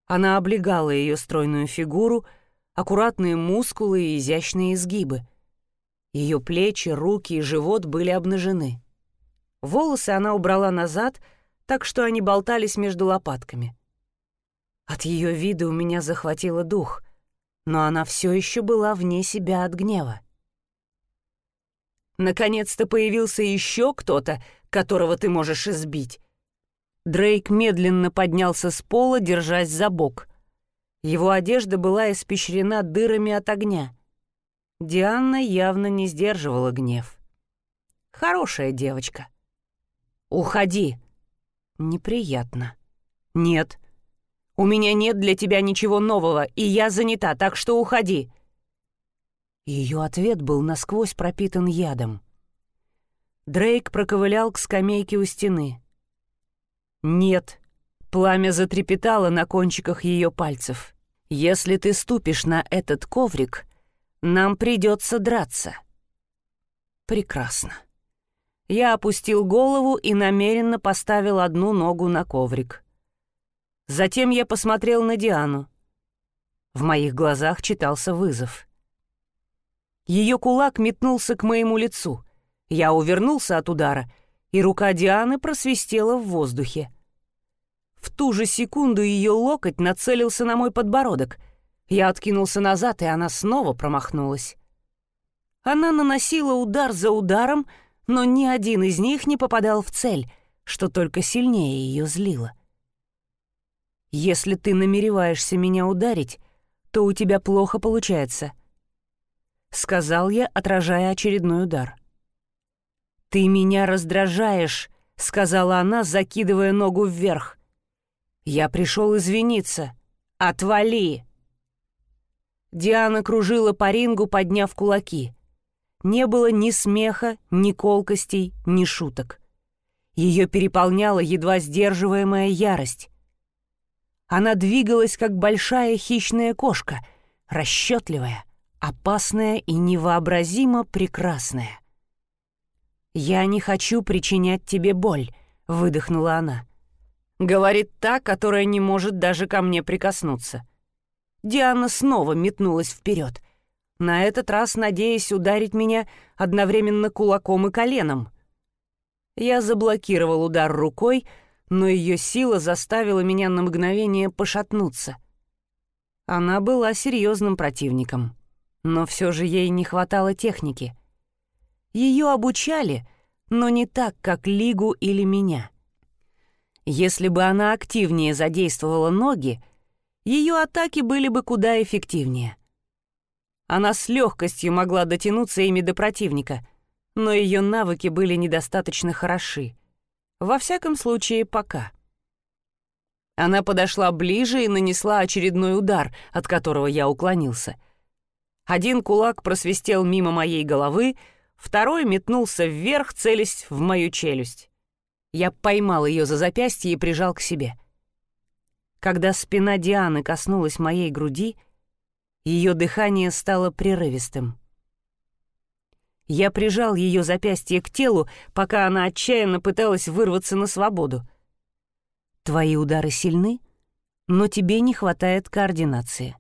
Она облегала ее стройную фигуру, аккуратные мускулы и изящные изгибы — ее плечи, руки и живот были обнажены. Волосы она убрала назад, так что они болтались между лопатками. От ее вида у меня захватило дух, но она все еще была вне себя от гнева. Наконец-то появился еще кто-то, которого ты можешь избить. Дрейк медленно поднялся с пола, держась за бок. Его одежда была испещрена дырами от огня — Диана явно не сдерживала гнев. «Хорошая девочка». «Уходи». «Неприятно». «Нет. У меня нет для тебя ничего нового, и я занята, так что уходи». Ее ответ был насквозь пропитан ядом. Дрейк проковылял к скамейке у стены. «Нет». Пламя затрепетало на кончиках ее пальцев. «Если ты ступишь на этот коврик, нам придется драться. Прекрасно. Я опустил голову и намеренно поставил одну ногу на коврик. Затем я посмотрел на Диану. В моих глазах читался вызов. Ее кулак метнулся к моему лицу. Я увернулся от удара, и рука Дианы просвистела в воздухе. В ту же секунду ее локоть нацелился на мой подбородок. Я откинулся назад, и она снова промахнулась. Она наносила удар за ударом, но ни один из них не попадал в цель, что только сильнее ее злило. «Если ты намереваешься меня ударить, то у тебя плохо получается», — сказал я, отражая очередной удар. «Ты меня раздражаешь», — сказала она, закидывая ногу вверх. «Я пришел извиниться. Отвали!» Диана кружила по рингу, подняв кулаки. Не было ни смеха, ни колкостей, ни шуток. Ее переполняла едва сдерживаемая ярость. Она двигалась, как большая хищная кошка, расчетливая, опасная и невообразимо прекрасная. «Я не хочу причинять тебе боль», — выдохнула она. Говорит та, которая не может даже ко мне прикоснуться. Диана снова метнулась вперед, на этот раз надеясь ударить меня одновременно кулаком и коленом. Я заблокировал удар рукой, но ее сила заставила меня на мгновение пошатнуться. Она была серьезным противником, но все же ей не хватало техники. Ее обучали, но не так, как Лигу или меня. Если бы она активнее задействовала ноги, ее атаки были бы куда эффективнее. Она с легкостью могла дотянуться ими до противника, но ее навыки были недостаточно хороши. Во всяком случае, пока. Она подошла ближе и нанесла очередной удар, от которого я уклонился. Один кулак просвистел мимо моей головы, второй метнулся вверх, целясь в мою челюсть. Я поймал ее за запястье и прижал к себе. Когда спина Дианы коснулась моей груди — ее дыхание стало прерывистым. Я прижал ее запястье к телу, пока она отчаянно пыталась вырваться на свободу. «Твои удары сильны, но тебе не хватает координации».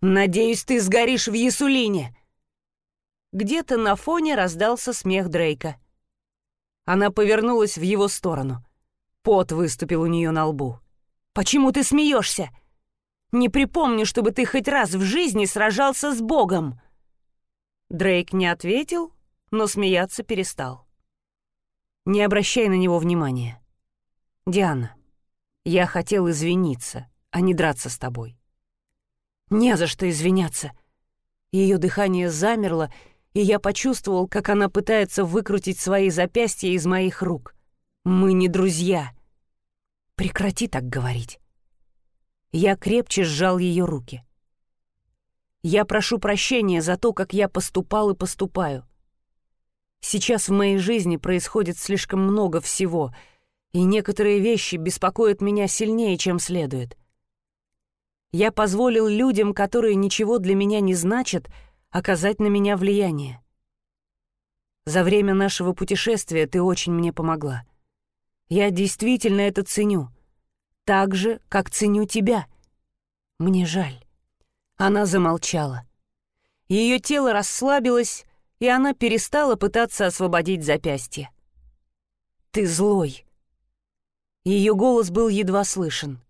«Надеюсь, ты сгоришь в Ясулине!» Где-то на фоне раздался смех Дрейка. Она повернулась в его сторону. Пот выступил у нее на лбу. «Почему ты смеешься?» Не припомню, чтобы ты хоть раз в жизни сражался с Богом». Дрейк не ответил, но смеяться перестал. «Не обращай на него внимания. Диана, я хотел извиниться, а не драться с тобой». «Не за что извиняться». Ее дыхание замерло, и я почувствовал, как она пытается выкрутить свои запястья из моих рук. «Мы не друзья». «Прекрати так говорить». Я крепче сжал ее руки. Я прошу прощения за то, как я поступал и поступаю. Сейчас в моей жизни происходит слишком много всего, и некоторые вещи беспокоят меня сильнее, чем следует. Я позволил людям, которые ничего для меня не значат, оказать на меня влияние. За время нашего путешествия ты очень мне помогла. Я действительно это ценю так же, как ценю тебя. Мне жаль». Она замолчала. Ее тело расслабилось, и она перестала пытаться освободить запястье. «Ты злой». Ее голос был едва слышен.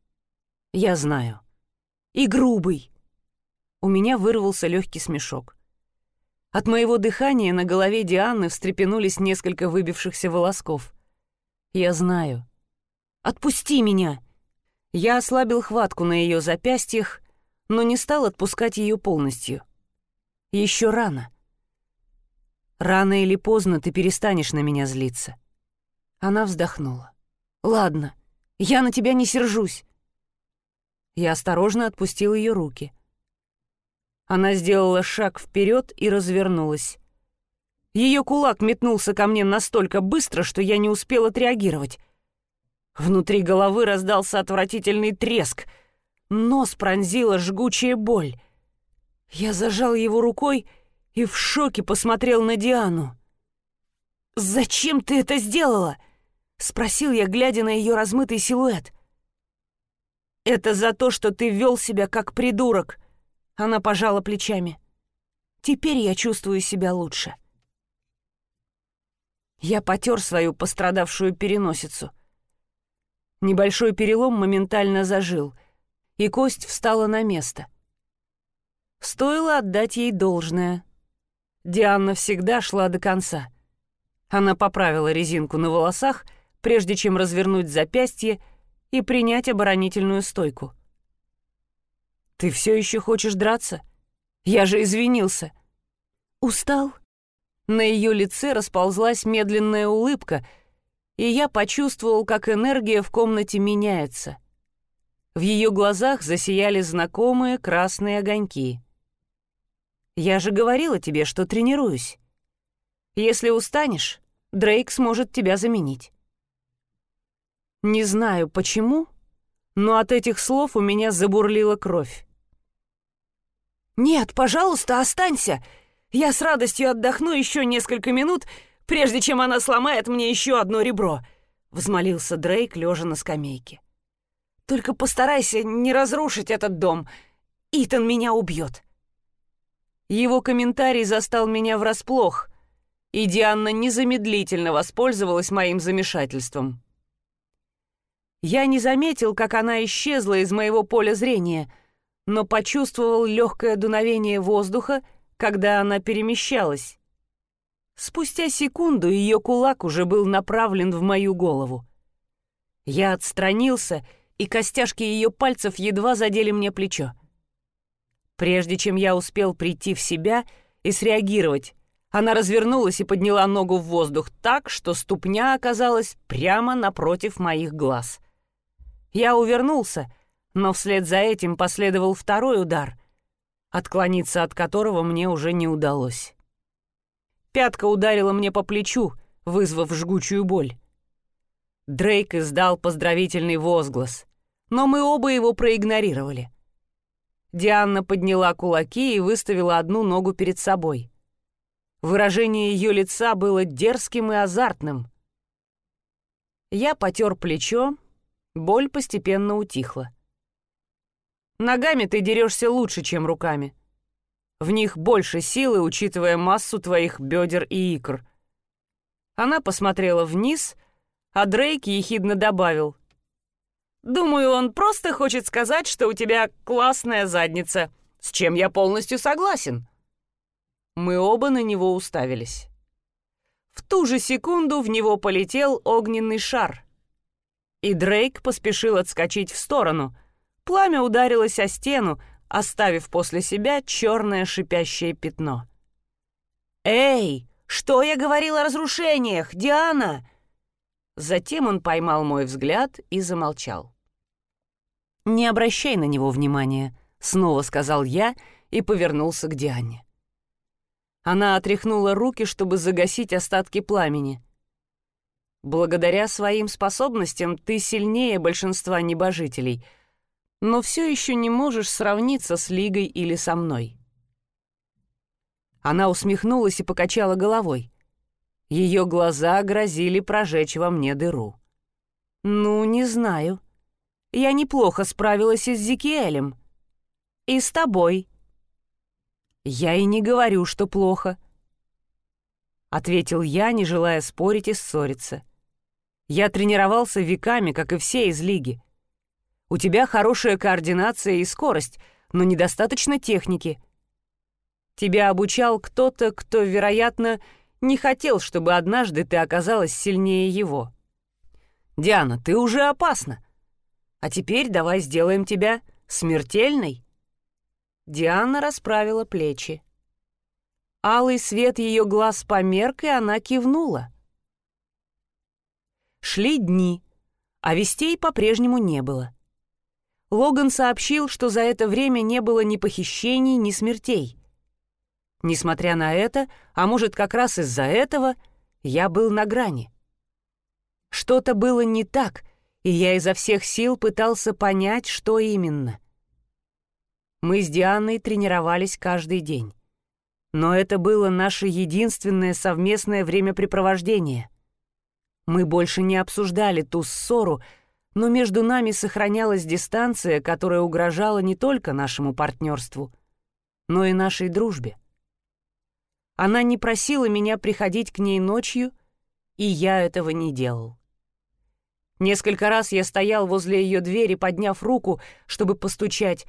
«Я знаю. И грубый». У меня вырвался легкий смешок. От моего дыхания на голове Дианы встрепенулись несколько выбившихся волосков. «Я знаю. Отпусти меня!» Я ослабил хватку на ее запястьях, но не стал отпускать ее полностью. Еще рано. Рано или поздно ты перестанешь на меня злиться. Она вздохнула. Ладно, я на тебя не сержусь. Я осторожно отпустил ее руки. Она сделала шаг вперед и развернулась. Ее кулак метнулся ко мне настолько быстро, что я не успел отреагировать. Внутри головы раздался отвратительный треск. Нос пронзила жгучая боль. Я зажал его рукой и в шоке посмотрел на Диану. «Зачем ты это сделала?» — спросил я, глядя на ее размытый силуэт. «Это за то, что ты вел себя как придурок», — она пожала плечами. «Теперь я чувствую себя лучше». Я потер свою пострадавшую переносицу — Небольшой перелом моментально зажил, и кость встала на место. Стоило отдать ей должное. Диана всегда шла до конца. Она поправила резинку на волосах, прежде чем развернуть запястье и принять оборонительную стойку. «Ты все еще хочешь драться? Я же извинился». «Устал?» На ее лице расползлась медленная улыбка, и я почувствовал, как энергия в комнате меняется. В ее глазах засияли знакомые красные огоньки. «Я же говорила тебе, что тренируюсь. Если устанешь, Дрейк сможет тебя заменить». Не знаю почему, но от этих слов у меня забурлила кровь. «Нет, пожалуйста, останься!» Я с радостью отдохну еще несколько минут, прежде чем она сломает мне еще одно ребро», — взмолился Дрейк, лежа на скамейке. «Только постарайся не разрушить этот дом. Итан меня убьет». Его комментарий застал меня врасплох, и Диана незамедлительно воспользовалась моим замешательством. Я не заметил, как она исчезла из моего поля зрения, но почувствовал легкое дуновение воздуха — когда она перемещалась. Спустя секунду ее кулак уже был направлен в мою голову. Я отстранился, и костяшки ее пальцев едва задели мне плечо. Прежде чем я успел прийти в себя и среагировать, она развернулась и подняла ногу в воздух так, что ступня оказалась прямо напротив моих глаз. Я увернулся, но вслед за этим последовал второй удар — отклониться от которого мне уже не удалось. Пятка ударила мне по плечу, вызвав жгучую боль. Дрейк издал поздравительный возглас, но мы оба его проигнорировали. Диана подняла кулаки и выставила одну ногу перед собой. Выражение ее лица было дерзким и азартным. Я потер плечо, боль постепенно утихла. Ногами ты дерешься лучше, чем руками. В них больше силы, учитывая массу твоих бедер и икр. Она посмотрела вниз, а Дрейк ехидно добавил. «Думаю, он просто хочет сказать, что у тебя классная задница, с чем я полностью согласен». Мы оба на него уставились. В ту же секунду в него полетел огненный шар. И Дрейк поспешил отскочить в сторону — Пламя ударилось о стену, оставив после себя черное шипящее пятно. «Эй, что я говорил о разрушениях, Диана?» Затем он поймал мой взгляд и замолчал. «Не обращай на него внимания», — снова сказал я и повернулся к Диане. Она отряхнула руки, чтобы загасить остатки пламени. «Благодаря своим способностям ты сильнее большинства небожителей», но все еще не можешь сравниться с Лигой или со мной». Она усмехнулась и покачала головой. Ее глаза грозили прожечь во мне дыру. «Ну, не знаю. Я неплохо справилась и с Зикиэлем. И с тобой». «Я и не говорю, что плохо», — ответил я, не желая спорить и ссориться. «Я тренировался веками, как и все из Лиги. У тебя хорошая координация и скорость, но недостаточно техники. Тебя обучал кто-то, кто, вероятно, не хотел, чтобы однажды ты оказалась сильнее его. Диана, ты уже опасна. А теперь давай сделаем тебя смертельной. Диана расправила плечи. Алый свет ее глаз померк, и она кивнула. Шли дни, а вестей по-прежнему не было. Логан сообщил, что за это время не было ни похищений, ни смертей. Несмотря на это, а может как раз из-за этого, я был на грани. Что-то было не так, и я изо всех сил пытался понять, что именно. Мы с Дианой тренировались каждый день. Но это было наше единственное совместное времяпрепровождение. Мы больше не обсуждали ту ссору, но между нами сохранялась дистанция, которая угрожала не только нашему партнерству, но и нашей дружбе. Она не просила меня приходить к ней ночью, и я этого не делал. Несколько раз я стоял возле ее двери, подняв руку, чтобы постучать,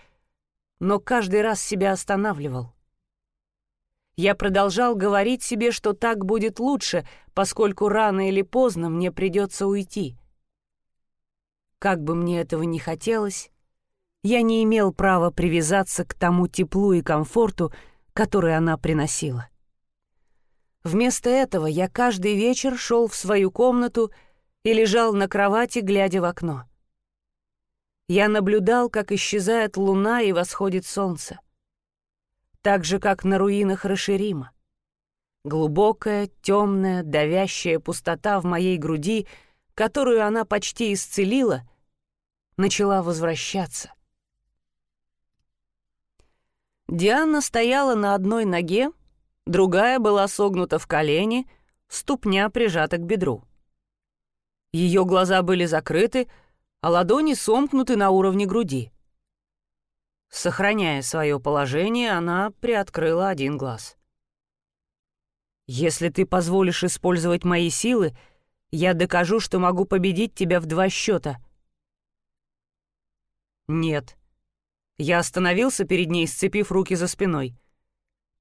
но каждый раз себя останавливал. Я продолжал говорить себе, что так будет лучше, поскольку рано или поздно мне придется уйти. Как бы мне этого не хотелось, я не имел права привязаться к тому теплу и комфорту, который она приносила. Вместо этого я каждый вечер шел в свою комнату и лежал на кровати, глядя в окно. Я наблюдал, как исчезает луна и восходит солнце. Так же, как на руинах Раширима. Глубокая, темная, давящая пустота в моей груди, которую она почти исцелила, начала возвращаться. Диана стояла на одной ноге, другая была согнута в колени, ступня прижата к бедру. Ее глаза были закрыты, а ладони сомкнуты на уровне груди. Сохраняя свое положение, она приоткрыла один глаз. «Если ты позволишь использовать мои силы, я докажу, что могу победить тебя в два счета». «Нет». Я остановился перед ней, сцепив руки за спиной.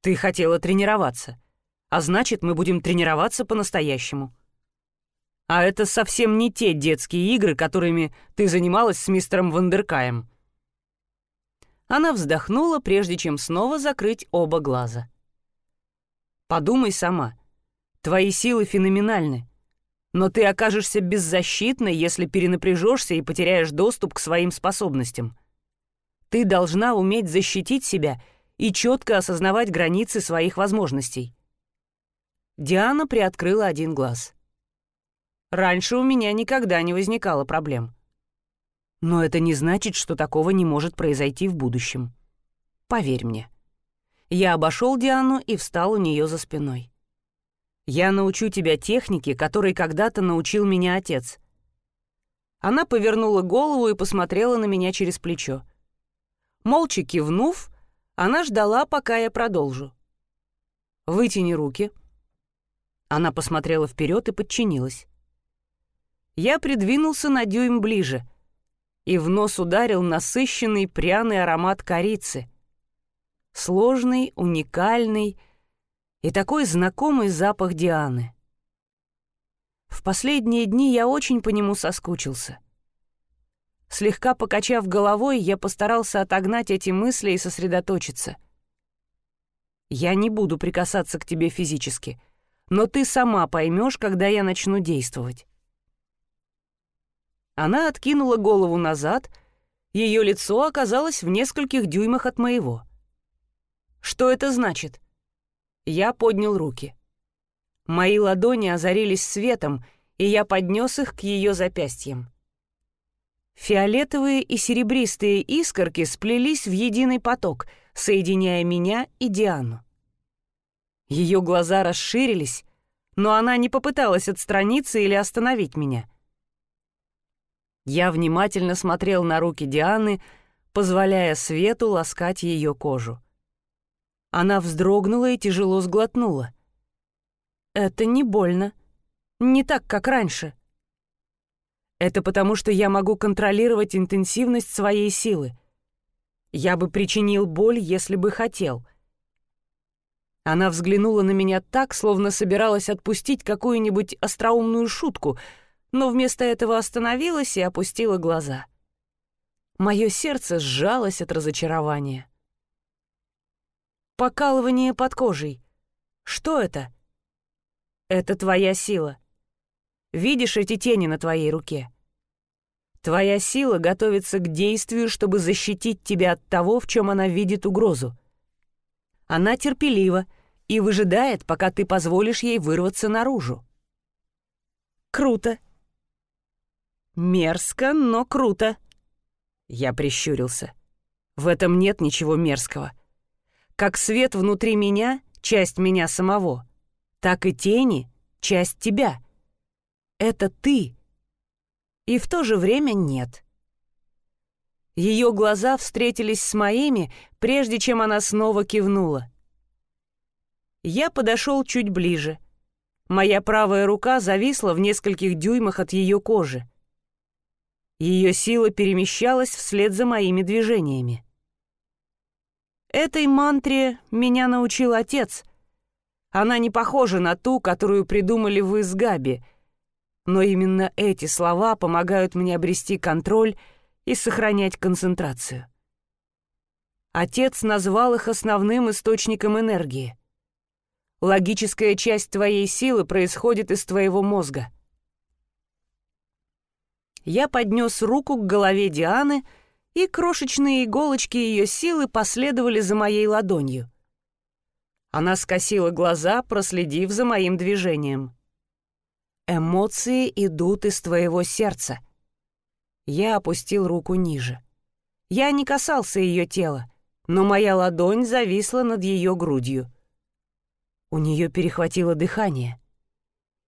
Ты хотела тренироваться. А значит, мы будем тренироваться по-настоящему. А это совсем не те детские игры, которыми ты занималась с мистером Вандеркаем. Она вздохнула, прежде чем снова закрыть оба глаза. Подумай сама. Твои силы феноменальны. Но ты окажешься беззащитной, если перенапряжешься и потеряешь доступ к своим способностям. Ты должна уметь защитить себя — и четко осознавать границы своих возможностей. Диана приоткрыла один глаз. Раньше у меня никогда не возникало проблем. Но это не значит, что такого не может произойти в будущем. Поверь мне. Я обошел Диану и встал у нее за спиной. Я научу тебя технике, которой когда-то научил меня отец. Она повернула голову и посмотрела на меня через плечо. Молча кивнув, она ждала, пока я продолжу. «Вытяни руки». Она посмотрела вперед и подчинилась. Я придвинулся на дюйм ближе, и в нос ударил насыщенный пряный аромат корицы. Сложный, уникальный и такой знакомый запах Дианы. В последние дни я очень по нему соскучился. Слегка покачав головой, я постарался отогнать эти мысли и сосредоточиться. «Я не буду прикасаться к тебе физически, но ты сама поймешь, когда я начну действовать». Она откинула голову назад, ее лицо оказалось в нескольких дюймах от моего. «Что это значит?» Я поднял руки. Мои ладони озарились светом, и я поднес их к ее запястьям. Фиолетовые и серебристые искорки сплелись в единый поток, соединяя меня и Диану. Ее глаза расширились, но она не попыталась отстраниться или остановить меня. Я внимательно смотрел на руки Дианы, позволяя свету ласкать ее кожу. Она вздрогнула и тяжело сглотнула. «Это не больно. Не так, как раньше», это потому, что я могу контролировать интенсивность своей силы. Я бы причинил боль, если бы хотел. Она взглянула на меня так, словно собиралась отпустить какую-нибудь остроумную шутку, но вместо этого остановилась и опустила глаза. Мое сердце сжалось от разочарования. Покалывание под кожей. Что это? Это твоя сила. Видишь эти тени на твоей руке? Твоя сила готовится к действию, чтобы защитить тебя от того, в чем она видит угрозу. Она терпелива и выжидает, пока ты позволишь ей вырваться наружу. Круто. Мерзко, но круто. Я прищурился. В этом нет ничего мерзкого. Как свет внутри меня — часть меня самого, так и тени — часть тебя — это ты. И в то же время нет. Ее глаза встретились с моими, прежде чем она снова кивнула. Я подошел чуть ближе. Моя правая рука зависла в нескольких дюймах от ее кожи. Ее сила перемещалась вслед за моими движениями. Этой мантре меня научил отец. Она не похожа на ту, которую придумали вы с Габи, но именно эти слова помогают мне обрести контроль и сохранять концентрацию. Отец назвал их основным источником энергии. Логическая часть твоей силы происходит из твоего мозга. Я поднес руку к голове Дианы, и крошечные иголочки ее силы последовали за моей ладонью. Она скосила глаза, проследив за моим движением. «Эмоции идут из твоего сердца». Я опустил руку ниже. Я не касался ее тела, но моя ладонь зависла над ее грудью. У нее перехватило дыхание.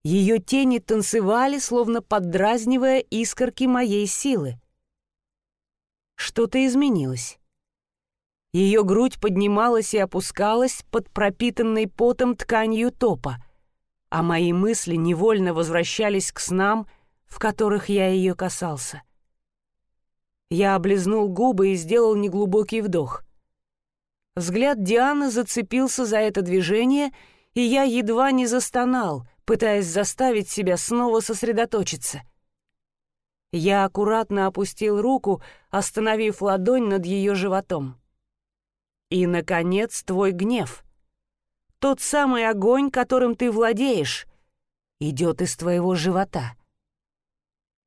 Ее тени танцевали, словно поддразнивая искорки моей силы. Что-то изменилось. Ее грудь поднималась и опускалась под пропитанной потом тканью топа, а мои мысли невольно возвращались к снам, в которых я ее касался. Я облизнул губы и сделал неглубокий вдох. Взгляд Дианы зацепился за это движение, и я едва не застонал, пытаясь заставить себя снова сосредоточиться. Я аккуратно опустил руку, остановив ладонь над ее животом. И, наконец, твой гнев. Тот самый огонь, которым ты владеешь, идет из твоего живота.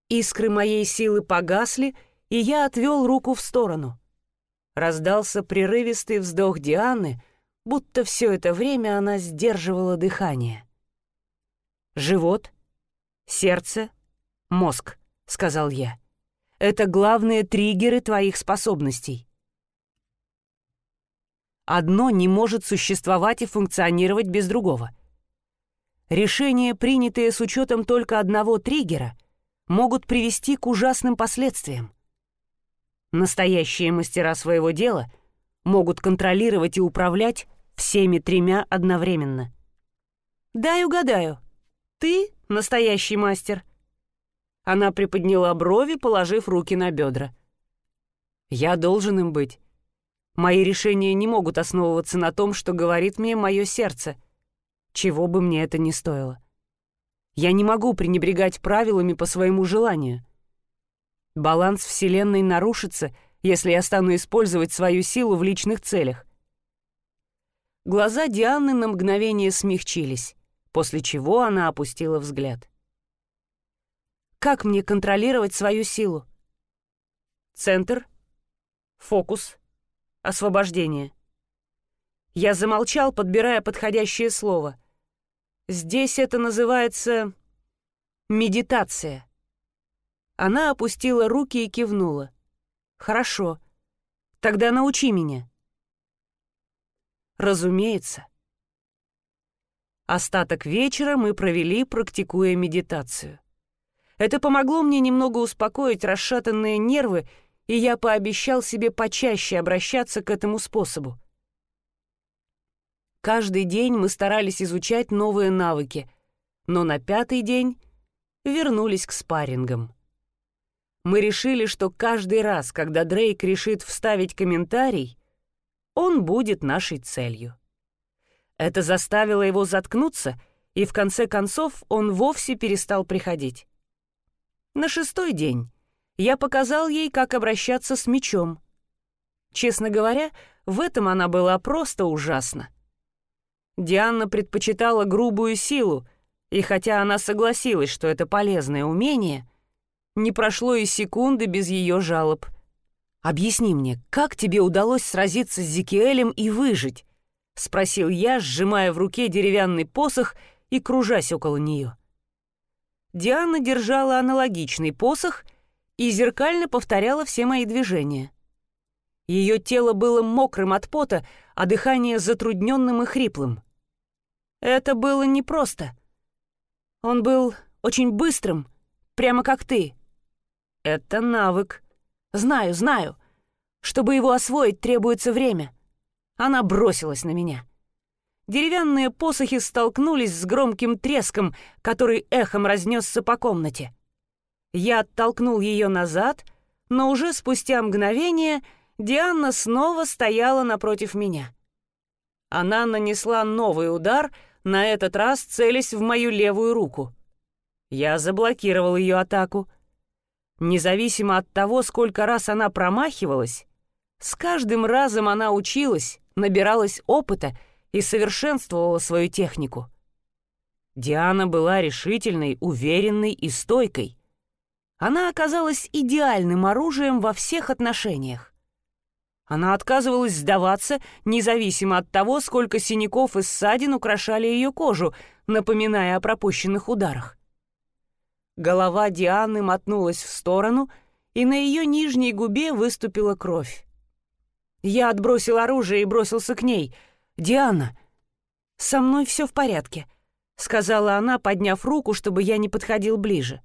Искры моей силы погасли, и я отвел руку в сторону. Раздался прерывистый вздох Дианы, будто все это время она сдерживала дыхание. «Живот, сердце, мозг», — сказал я. «Это главные триггеры твоих способностей. Одно не может существовать и функционировать без другого. Решения, принятые с учетом только одного триггера, могут привести к ужасным последствиям. Настоящие мастера своего дела могут контролировать и управлять всеми тремя одновременно. «Дай угадаю. Ты настоящий мастер?» Она приподняла брови, положив руки на бедра. «Я должен им быть. Мои решения не могут основываться на том, что говорит мне мое сердце, чего бы мне это ни стоило. Я не могу пренебрегать правилами по своему желанию. Баланс Вселенной нарушится, если я стану использовать свою силу в личных целях. Глаза Дианы на мгновение смягчились, после чего она опустила взгляд. Как мне контролировать свою силу? Центр, фокус, освобождение. Я замолчал, подбирая подходящее слово. Здесь это называется медитация. Она опустила руки и кивнула. «Хорошо. Тогда научи меня». «Разумеется». Остаток вечера мы провели, практикуя медитацию. Это помогло мне немного успокоить расшатанные нервы, и я пообещал себе почаще обращаться к этому способу. Каждый день мы старались изучать новые навыки, но на пятый день вернулись к спаррингам мы решили, что каждый раз, когда Дрейк решит вставить комментарий, он будет нашей целью. Это заставило его заткнуться, и в конце концов он вовсе перестал приходить. На шестой день я показал ей, как обращаться с мечом. Честно говоря, в этом она была просто ужасна. Диана предпочитала грубую силу, и хотя она согласилась, что это полезное умение, не прошло и секунды без ее жалоб. «Объясни мне, как тебе удалось сразиться с Зикиэлем и выжить?» — спросил я, сжимая в руке деревянный посох и кружась около нее. Диана держала аналогичный посох и зеркально повторяла все мои движения. Ее тело было мокрым от пота, а дыхание затрудненным и хриплым. Это было непросто. Он был очень быстрым, прямо как ты. Это навык. Знаю, знаю. Чтобы его освоить, требуется время. Она бросилась на меня. Деревянные посохи столкнулись с громким треском, который эхом разнесся по комнате. Я оттолкнул ее назад, но уже спустя мгновение Диана снова стояла напротив меня. Она нанесла новый удар, на этот раз целясь в мою левую руку. Я заблокировал ее атаку. Независимо от того, сколько раз она промахивалась, с каждым разом она училась, набиралась опыта и совершенствовала свою технику. Диана была решительной, уверенной и стойкой. Она оказалась идеальным оружием во всех отношениях. Она отказывалась сдаваться, независимо от того, сколько синяков и ссадин украшали ее кожу, напоминая о пропущенных ударах. Голова Дианы мотнулась в сторону, и на ее нижней губе выступила кровь. Я отбросил оружие и бросился к ней. «Диана, со мной все в порядке», — сказала она, подняв руку, чтобы я не подходил ближе.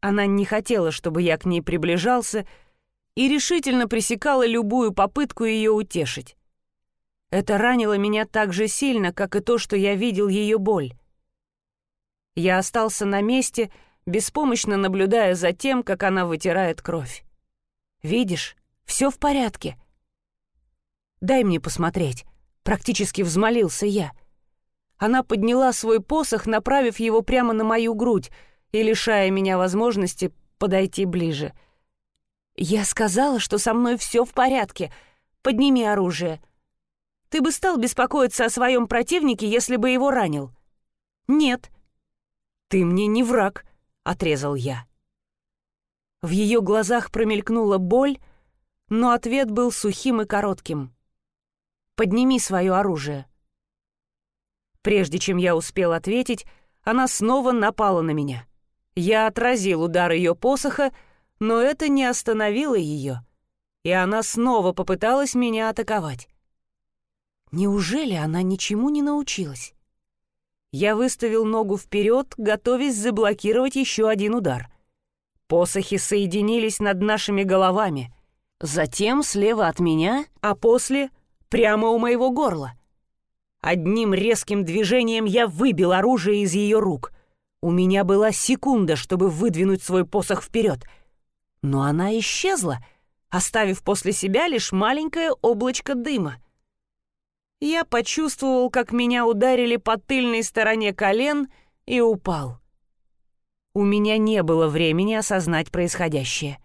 Она не хотела, чтобы я к ней приближался, и решительно пресекала любую попытку ее утешить. Это ранило меня так же сильно, как и то, что я видел ее боль. Я остался на месте, беспомощно наблюдая за тем, как она вытирает кровь. «Видишь, все в порядке». «Дай мне посмотреть», — практически взмолился я. Она подняла свой посох, направив его прямо на мою грудь и лишая меня возможности подойти ближе. «Я сказала, что со мной все в порядке. Подними оружие. Ты бы стал беспокоиться о своем противнике, если бы его ранил?» «Нет», «Ты мне не враг», — отрезал я. В ее глазах промелькнула боль, но ответ был сухим и коротким. «Подними свое оружие». Прежде чем я успел ответить, она снова напала на меня. Я отразил удар ее посоха, но это не остановило ее, и она снова попыталась меня атаковать. Неужели она ничему не научилась? Я выставил ногу вперед, готовясь заблокировать еще один удар. Посохи соединились над нашими головами. Затем слева от меня, а после прямо у моего горла. Одним резким движением я выбил оружие из ее рук. У меня была секунда, чтобы выдвинуть свой посох вперед. Но она исчезла, оставив после себя лишь маленькое облачко дыма — я почувствовал, как меня ударили по тыльной стороне колен и упал. У меня не было времени осознать происходящее.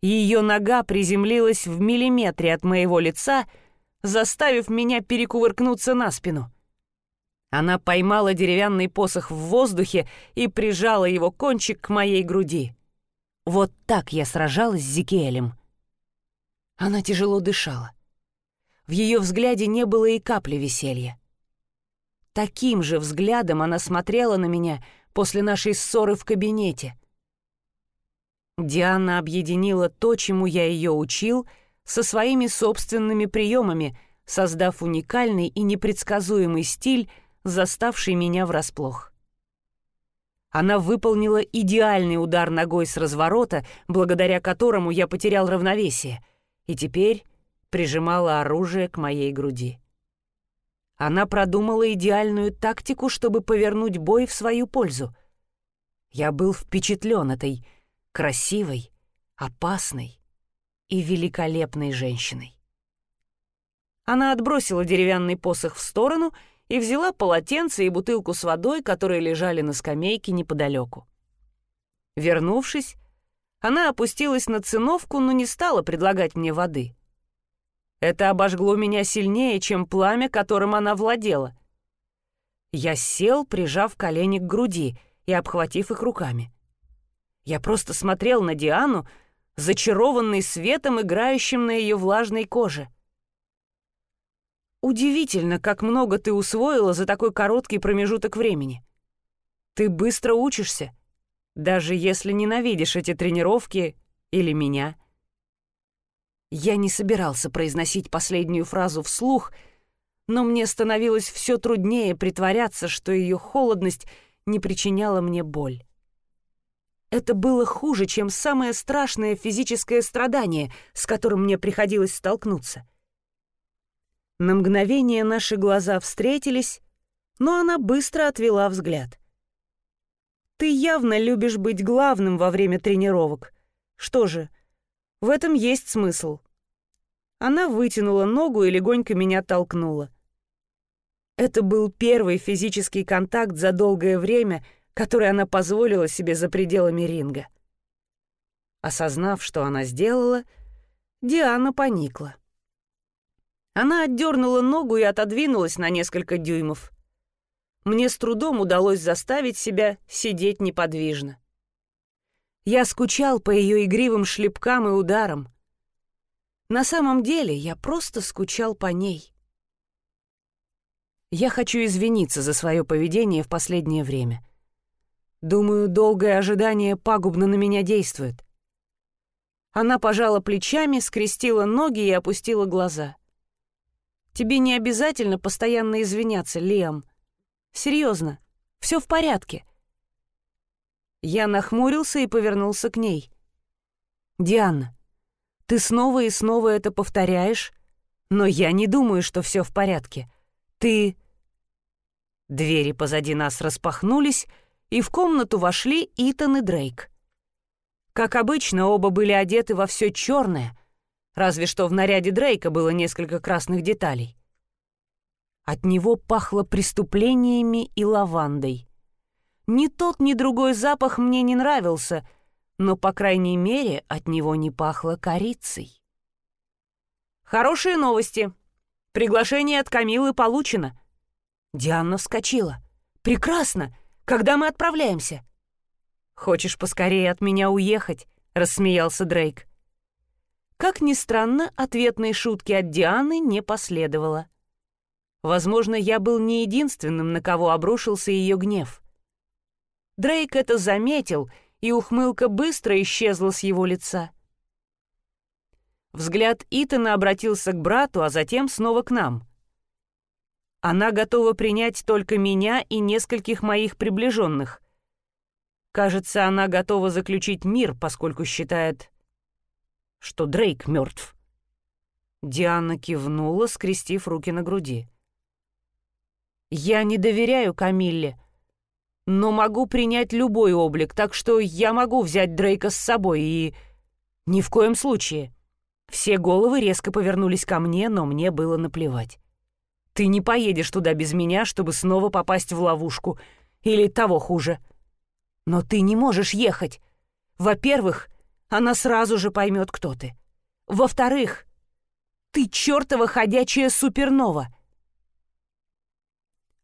Ее нога приземлилась в миллиметре от моего лица, заставив меня перекувыркнуться на спину. Она поймала деревянный посох в воздухе и прижала его кончик к моей груди. Вот так я сражалась с Зикиэлем. Она тяжело дышала. В ее взгляде не было и капли веселья. Таким же взглядом она смотрела на меня после нашей ссоры в кабинете. Диана объединила то, чему я ее учил, со своими собственными приемами, создав уникальный и непредсказуемый стиль, заставший меня врасплох. Она выполнила идеальный удар ногой с разворота, благодаря которому я потерял равновесие, и теперь прижимала оружие к моей груди. Она продумала идеальную тактику, чтобы повернуть бой в свою пользу. Я был впечатлен этой красивой, опасной и великолепной женщиной. Она отбросила деревянный посох в сторону и взяла полотенце и бутылку с водой, которые лежали на скамейке неподалеку. Вернувшись, она опустилась на циновку, но не стала предлагать мне воды. Это обожгло меня сильнее, чем пламя, которым она владела. Я сел, прижав колени к груди и обхватив их руками. Я просто смотрел на Диану, зачарованный светом, играющим на ее влажной коже. Удивительно, как много ты усвоила за такой короткий промежуток времени. Ты быстро учишься, даже если ненавидишь эти тренировки или меня. Я не собирался произносить последнюю фразу вслух, но мне становилось все труднее притворяться, что ее холодность не причиняла мне боль. Это было хуже, чем самое страшное физическое страдание, с которым мне приходилось столкнуться. На мгновение наши глаза встретились, но она быстро отвела взгляд. Ты явно любишь быть главным во время тренировок. Что же, в этом есть смысл. Она вытянула ногу и легонько меня толкнула. Это был первый физический контакт за долгое время, который она позволила себе за пределами ринга. Осознав, что она сделала, Диана поникла. Она отдернула ногу и отодвинулась на несколько дюймов. Мне с трудом удалось заставить себя сидеть неподвижно. Я скучал по ее игривым шлепкам и ударам. На самом деле я просто скучал по ней. Я хочу извиниться за свое поведение в последнее время. Думаю, долгое ожидание пагубно на меня действует. Она пожала плечами, скрестила ноги и опустила глаза. Тебе не обязательно постоянно извиняться, Лиам. Серьезно, все в порядке. Я нахмурился и повернулся к ней. «Диана, ты снова и снова это повторяешь, но я не думаю, что все в порядке. Ты...» Двери позади нас распахнулись, и в комнату вошли Итан и Дрейк. Как обычно, оба были одеты во все черное, разве что в наряде Дрейка было несколько красных деталей. От него пахло преступлениями и лавандой. Ни тот, ни другой запах мне не нравился, но, по крайней мере, от него не пахло корицей. «Хорошие новости. Приглашение от Камилы получено». Диана вскочила. «Прекрасно! Когда мы отправляемся?» «Хочешь поскорее от меня уехать?» — рассмеялся Дрейк. Как ни странно, ответной шутки от Дианы не последовало. Возможно, я был не единственным, на кого обрушился ее гнев. Дрейк это заметил, и ухмылка быстро исчезла с его лица. Взгляд Итана обратился к брату, а затем снова к нам. Она готова принять только меня и нескольких моих приближенных. Кажется, она готова заключить мир, поскольку считает, что Дрейк мертв. Диана кивнула, скрестив руки на груди. «Я не доверяю Камилле, но могу принять любой облик, так что я могу взять Дрейка с собой и... Ни в коем случае». Все головы резко повернулись ко мне, но мне было наплевать. «Ты не поедешь туда без меня, чтобы снова попасть в ловушку. Или того хуже. Но ты не можешь ехать. Во-первых, она сразу же поймет, кто ты. Во-вторых, ты чертова ходячая супернова.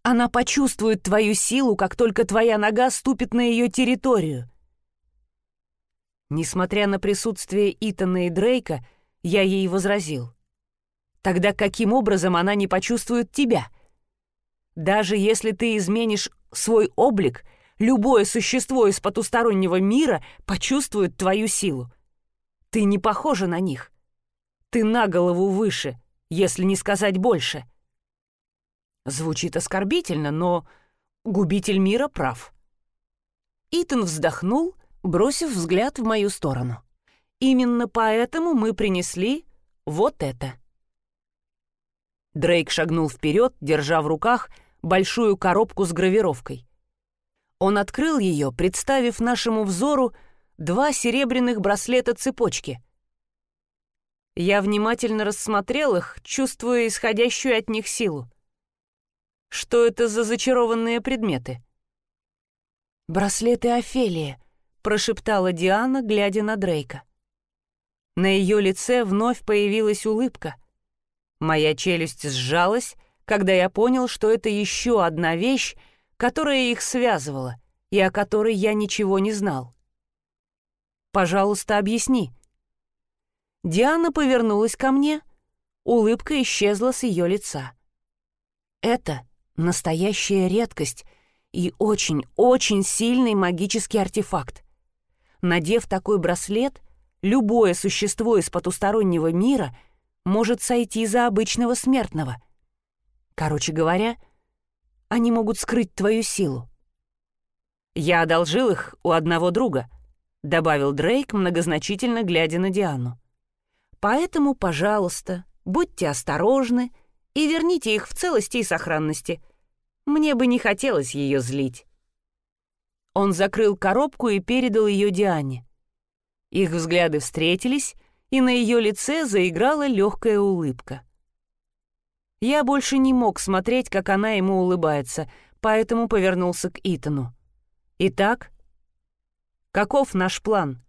Она почувствует твою силу, как только твоя нога ступит на ее территорию. Несмотря на присутствие Итана и Дрейка, я ей возразил. Тогда каким образом она не почувствует тебя? Даже если ты изменишь свой облик — любое существо из потустороннего мира почувствует твою силу. Ты не похожа на них. Ты на голову выше, если не сказать больше. Звучит оскорбительно, но губитель мира прав. Итан вздохнул, бросив взгляд в мою сторону. Именно поэтому мы принесли вот это. Дрейк шагнул вперед, держа в руках большую коробку с гравировкой. Он открыл ее, представив нашему взору два серебряных браслета-цепочки. Я внимательно рассмотрел их, чувствуя исходящую от них силу. Что это за зачарованные предметы? «Браслеты Офелии», — прошептала Диана, глядя на Дрейка. На ее лице вновь появилась улыбка. Моя челюсть сжалась, когда я понял, что это еще одна вещь, которая их связывала и о которой я ничего не знал. «Пожалуйста, объясни». Диана повернулась ко мне, улыбка исчезла с ее лица. «Это настоящая редкость и очень-очень сильный магический артефакт. Надев такой браслет, любое существо из потустороннего мира может сойти за обычного смертного. Короче говоря, — они могут скрыть твою силу. «Я одолжил их у одного друга», — добавил Дрейк, многозначительно глядя на Диану. «Поэтому, пожалуйста, будьте осторожны и верните их в целости и сохранности. Мне бы не хотелось ее злить». Он закрыл коробку и передал ее Диане. Их взгляды встретились, и на ее лице заиграла легкая улыбка. Я больше не мог смотреть, как она ему улыбается, поэтому повернулся к Итану. «Итак, каков наш план?»